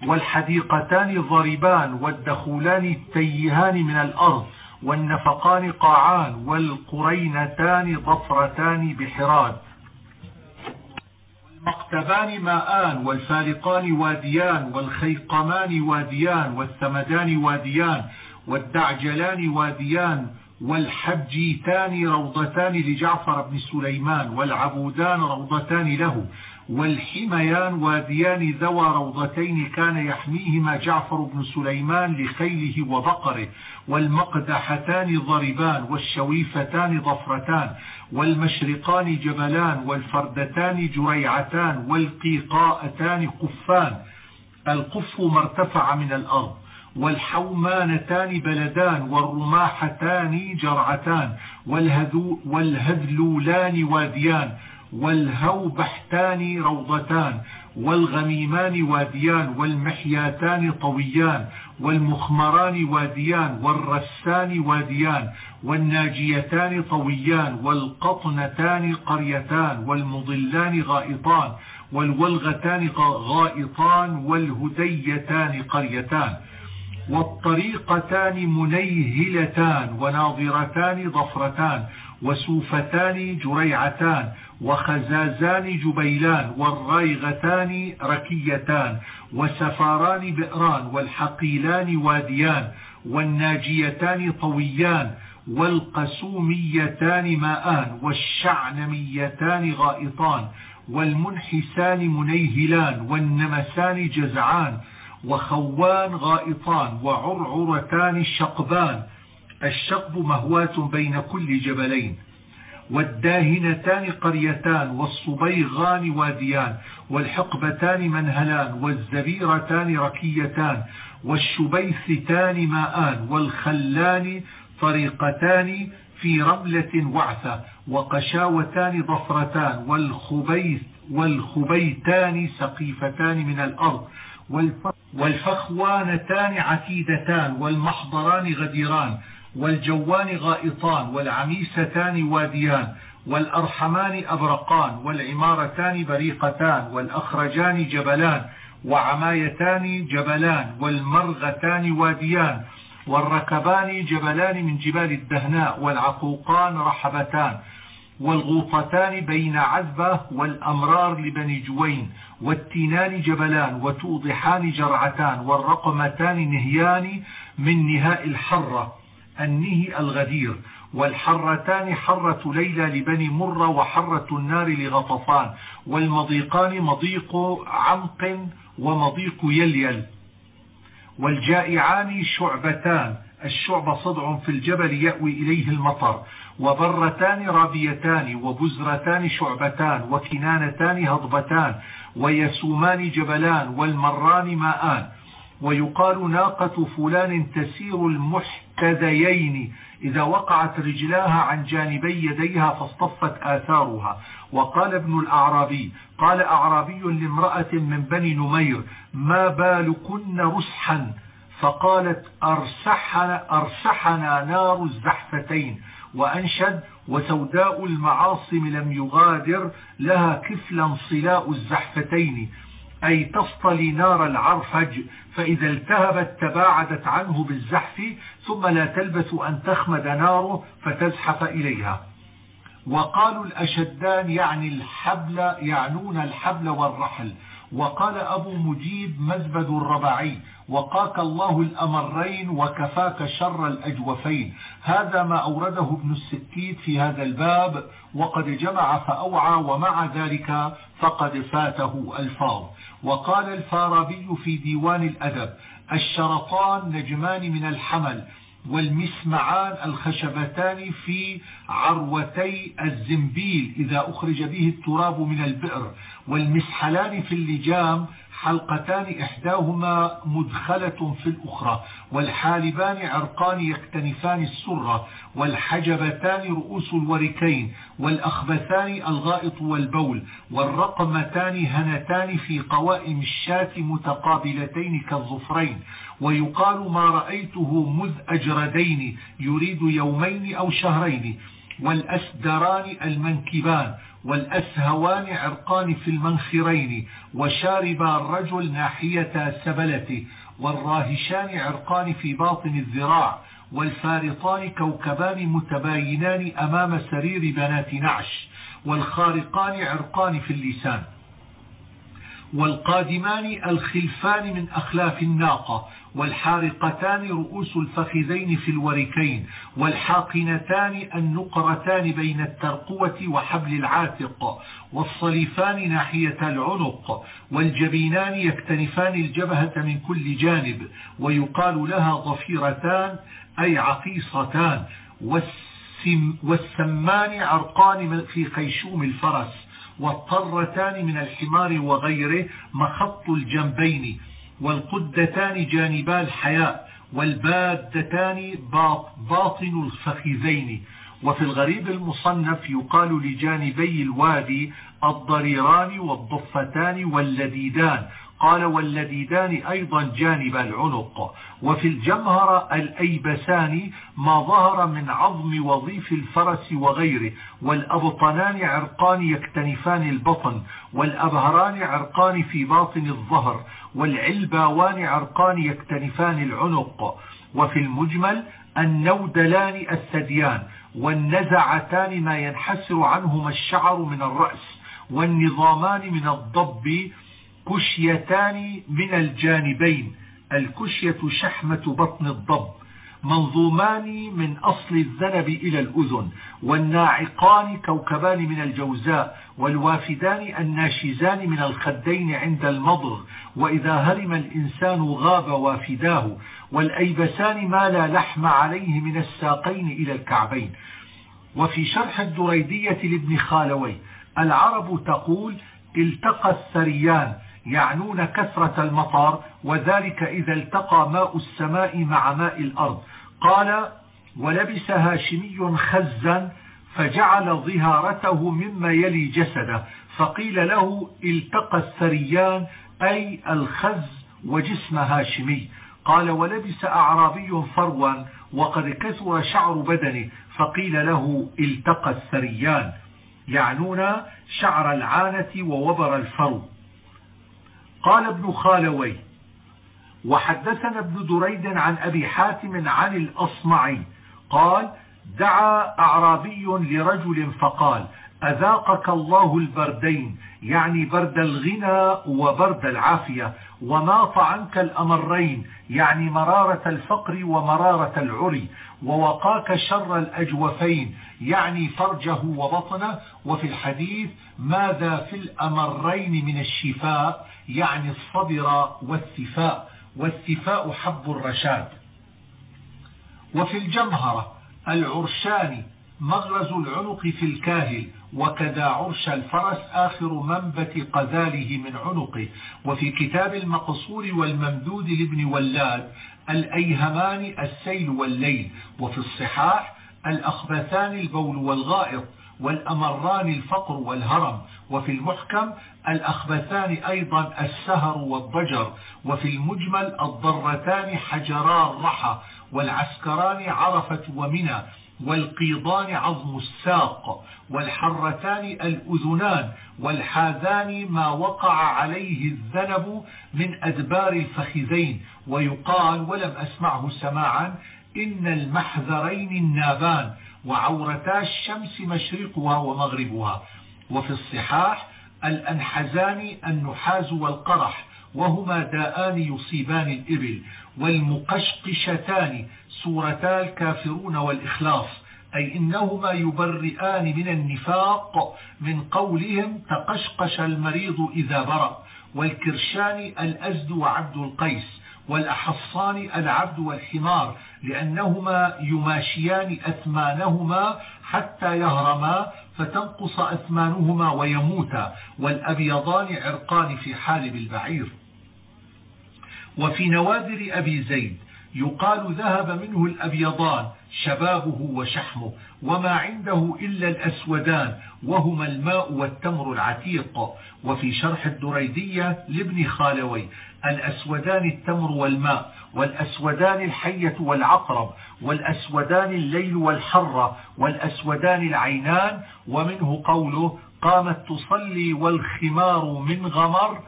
والحديقتان ضربان والدخولان تيهان من الأرض. والنفقان قاعان والقرينتان ضفرتان بحراد. والمقتبان ماءان والفارقان واديان والخيقمان واديان والثمدان واديان والدعجلان واديان والحجيتان روضتان لجعفر بن سليمان والعبودان روضتان له والحميان واديان ذوى روضتين كان يحميهما جعفر بن سليمان لخيله وبقره. والمقدحتان ضربان والشويفتان ضفرتان والمشرقان جبلان والفردتان جريعتان والقيقاءتان قفان القف ما ارتفع من الأرض والحومانتان بلدان والرماحتان جرعتان والهذلولان واديان والهوبحتان روضتان والغميمان واديان والمحياتان طويان والمخمران واديان والرسان واديان والناجيتان طويان والقطنتان قريتان والمضلان غائطان والولغتان غائطان والهديتان قريتان والطريقتان منيهلتان وناظرتان ضفرتان وسوفتان جريعتان وخزازان جبيلان والرايغتان ركيتان وسفاران بئران والحقيلان واديان والناجيتان طويان والقسوميتان ماءان والشعنميتان غائطان والمنحسان منيهلان والنمسان جزعان وخوان غائطان وعرعرتان شقبان الشقب مهواة بين كل جبلين والداهنتان قريتان والصبيغان واديان والحقبتان منهلان والزبيرتان ركيتان والشبيثتان ماءان والخلان طريقتان في رملة وعثة وقشاوتان ضفرتان والخبيث والخبيتان سقيفتان من الأرض والفخوانتان عتيدتان والمحضران غديران والجوان غائطان والعميستان واديان والأرحمان أبرقان والعمارتان بريقتان والأخرجان جبلان وعمايتان جبلان والمرغتان واديان والركبان جبلان من جبال الدهناء والعقوقان رحبتان والغوطتان بين عذبة والأمرار لبني جوين والتينان جبلان وتوضحان جرعتان والرقمتان نهيان من نهاء الحرة النهي الغدير والحرتان حرة ليلى لبني مرة وحرة النار لغطفان والمضيقان مضيق عمق ومضيق يليل والجائعان شعبتان الشعب صدع في الجبل يأوي إليه المطر وبرتان رابيتان وبزرتان شعبتان وكنانتان هضبتان ويسومان جبلان والمران ماءان ويقال ناقة فلان تسير المحتذيين إذا وقعت رجلاها عن جانبي يديها فاصطفت آثارها. وقال ابن الأعرابي قال أعرابي لامرأة من بني نمير ما بالكن رسحا؟ فقالت أرسحنا, أرسحنا نار الزحفتين. وأنشد وسوداء المعاصم لم يغادر لها كفلا صلاء الزحفتين. أي تصطلي نار العرفج فإذا التهبت تباعدت عنه بالزحف ثم لا تلبث أن تخمد ناره فتزحف إليها. وقالوا الأشدان يعني الحبل يعنون الحبل والرحل. وقال أبو مجيب مزبد الرباعي وقاك الله الأمرين وكفاك شر الأجوفين. هذا ما أورده ابن السكيت في هذا الباب وقد جمع فأوعى ومع ذلك فقد فاته ألفاظ. وقال الفارابي في ديوان الأدب الشرطان نجمان من الحمل والمسمعان الخشبتان في عروتي الزنبيل إذا أخرج به التراب من البئر. والمسحلان في اللجام حلقتان إحداهما مدخلة في الأخرى والحالبان عرقان يكتنفان السرة والحجبتان رؤوس الوركين والأخبثان الغائط والبول والرقمتان هنتان في قوائم الشاة متقابلتين كالظفرين. ويقال ما رأيته مذ أجردين يريد يومين أو شهرين والأسدران المنكبان والأسهوان عرقان في المنخرين وشارب الرجل ناحية سبلته والراهشان عرقان في باطن الذراع والفارطان كوكبان متباينان أمام سرير بنات نعش والخارقان عرقان في اللسان. والقادمان الخلفان من أخلاف الناقة والحارقتان رؤوس الفخذين في الوركين والحاقنتان النقرتان بين الترقوة وحبل العاتق والصليفان ناحية العنق والجبينان يكتنفان الجبهة من كل جانب ويقال لها ضفيرتان أي عقيصتان والسمان عرقان في خيشوم الفرس. والطرتان من الحمار وغيره مخط الجنبين والقدتان جانبا الحياء والبادتان باطن الفخذين. وفي الغريب المصنف يقال لجانبي الوادي الضريران والضفتان واللديدان قال واللديدان أيضا جانب العنق وفي الجمهر الأيبسان ما ظهر من عظم وظيف الفرس وغيره والأبطنان عرقان يكتنفان البطن والأبهران عرقان في باطن الظهر والعلباوان عرقان يكتنفان العنق وفي المجمل النودلان الثديان والنزعتان ما ينحسر عنهما الشعر من الرأس والنظامان من الضب كشيتان من الجانبين. الكشية شحمة بطن الضب منظومان من أصل الذنب إلى الأذن والناعقان كوكبان من الجوزاء والوافدان الناشزان من الخدين عند المضغ. وإذا هرم الإنسان غاب وافداه والأيبسان ما لا لحم عليه من الساقين إلى الكعبين. وفي شرح الدريدية لابن خالوي العرب تقول التقى الثريان يعنون كثرة المطر وذلك إذا التقى ماء السماء مع ماء الأرض. قال ولبس هاشمي خزا فجعل ظهارته مما يلي جسده. فقيل له التقى الثريان أي الخز وجسم هاشمي. قال ولبس أعرابي فروا وقد كثر شعر بدنه. فقيل له التقى الثريان. يعنون شعر العانة ووبر الفرو. قال ابن خالويه وحدثنا ابن دريد عن أبي حاتم عن الأصمعي قال دعا أعرابي لرجل فقال أذاقك الله البردين يعني برد الغنى وبرد العافية وماط عنك الأمرين يعني مرارة الفقر ومرارة العري ووقاك شر الأجوفين يعني فرجه وبطنه وفي الحديث ماذا في الأمرين من الشفاء؟ يعني الصبر والثفاء والثفاء حب الرشاد. وفي الجمهرة العرشان مغرز العنق في الكاهل وكذا عرش الفرس آخر منبت قذاله من عنقه. وفي كتاب المقصور والممدود لابن ولاد الأيهمان السيل والليل. وفي الصحاح الأخبثان البول والغائط والأمران الفقر والهرم. وفي المحكم الأخبثان أيضا السهر والضجر. وفي المجمل الضرتان حجرا الرحى والعسكران عرفة ومنى. والقيضان عظم الساق والحرتان الأذنان والحاذان ما وقع عليه الذنب من أدبار الفخذين. ويقال ولم أسمعه سماعا إن المحذرين النابان وعورتا الشمس مشرقها ومغربها. وفي الصحاح الأنحزان النحاز والقرح وهما داءان يصيبان الإبل والمقشقشتان سورتا الكافرون والإخلاص أي إنهما يبرئان من النفاق من قولهم تقشقش المريض إذا برأ والكرشان الأزد وعبد القيس والأحصان العبد والحمار لأنهما يماشيان أثمانهما حتى يهرما فتنقص أثمانهما ويموتا والأبيضان عرقان في حالب البعير وفي نوادر أبي زيد يقال ذهب منه الأبيضان شبابه وشحمه وما عنده إلا الأسودان وهما الماء والتمر العتيق. وفي شرح الدريدية لابن خالوي الأسودان التمر والماء والأسودان الحية والعقرب والأسودان الليل والحرة والأسودان العينان ومنه قوله قامت تصلي والخمار من غمر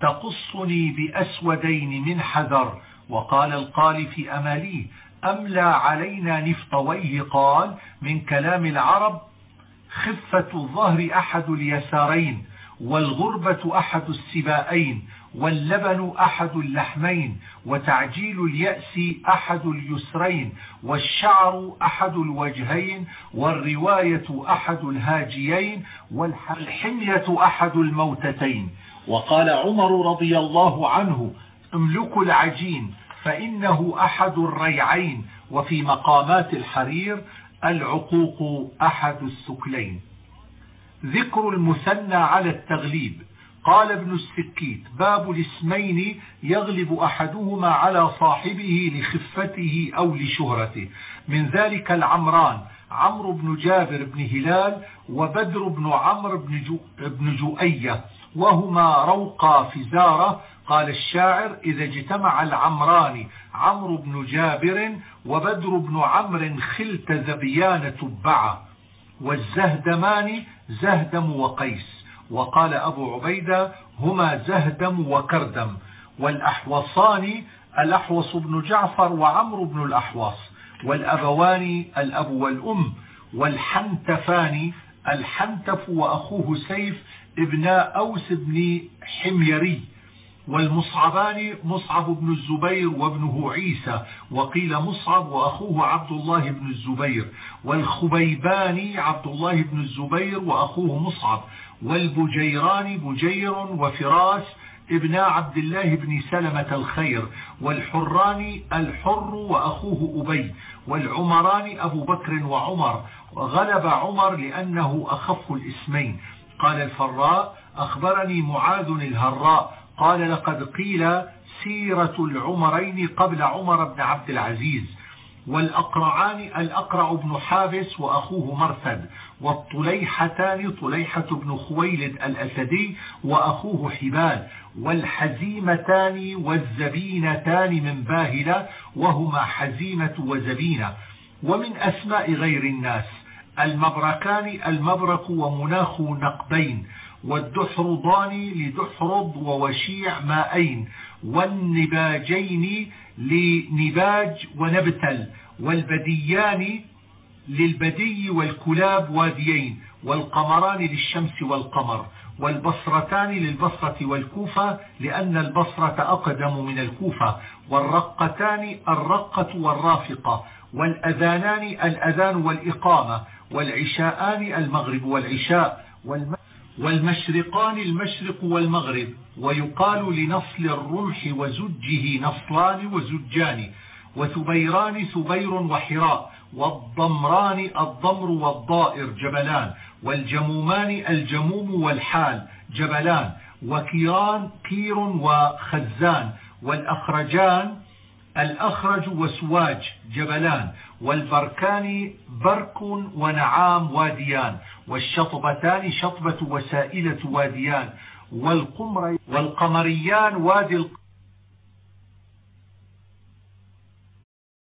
تقصني بأسودين من حذر. وقال القال في أماليه أملى علينا نفطويه قال من كلام العرب خفة الظهر أحد اليسارين والغربة أحد السبائين واللبن أحد اللحمين وتعجيل اليأس أحد اليسرين والشعر أحد الوجهين والرواية أحد الهاجيين والحمية أحد الموتتين. وقال عمر رضي الله عنه املكوا العجين فإنه أحد الريعين. وفي مقامات الحرير العقوق أحد السكلين. ذكر المثنى على التغليب. قال ابن السكيت باب الاسمين يغلب أحدهما على صاحبه لخفته أو لشهرته. من ذلك العمران عمرو بن جابر بن هلال وبدر بن عمرو بن, بن جؤية. وهما روقا فزارة قال الشاعر إذا اجتمع العمران عمرو بن جابر وبدر بن عمرو خلت زبيان تبعا والزهدمان زهدم وقيس. وقال أبو عبيدة هما زهدم وكردم. والأحوصان الأحوص بن جعفر وعمرو بن الأحوص. والأبوان الأب والأم. والحنتفان الحنتف وأخوه سيف ابن أوس بن حميري. والمصعبان مصعب بن الزبير وابنه عيسى وقيل مصعب وأخوه عبد الله بن الزبير والخبيبان عبد الله بن الزبير وأخوه مصعب والبجيران بجير وفراس ابن عبد الله بن سلمة الخير والحران الحر وأخوه أبي والعمران أبو بكر وعمر وغلب عمر لأنه أخف الاسمين. قال الفراء أخبرني معاذ الهراء قال لقد قيل سيرة العمرين قبل عمر بن عبد العزيز والأقرعان الأقرع بن حابس وأخوه مرثد والطليحتان طليحة بن خويلد الأسدي وأخوه حبال والحزيمتان والزبينتان من باهلة وهما حزيمة وزبينة. ومن أسماء غير الناس المبركان المبرك ومناخ نقبين. والدحرضان لدحرض ووشيع مائين والنباجين لنباج ونبتل والبديان للبدي والكلاب واديين والقمران للشمس والقمر والبصرتان للبصرة والكوفة لأن البصرة أقدم من الكوفة والرقتان الرقة والرافقة والأذانان الأذان والإقامة والعشاءان المغرب والعشاء والمشرقان المشرق والمغرب ويقال لنصل الرمح وزجه نصلان وزجان وثبيران ثبير وحراء والضمران الضمر والضائر جبلان والجمومان الجموم والحال جبلان وكيران كير وخزان والأخرجان الأخرج وسواج جبلان والبركان برك ونعام واديان والشطبتان شطبة وسائلة واديان والقمر والقمريان وادي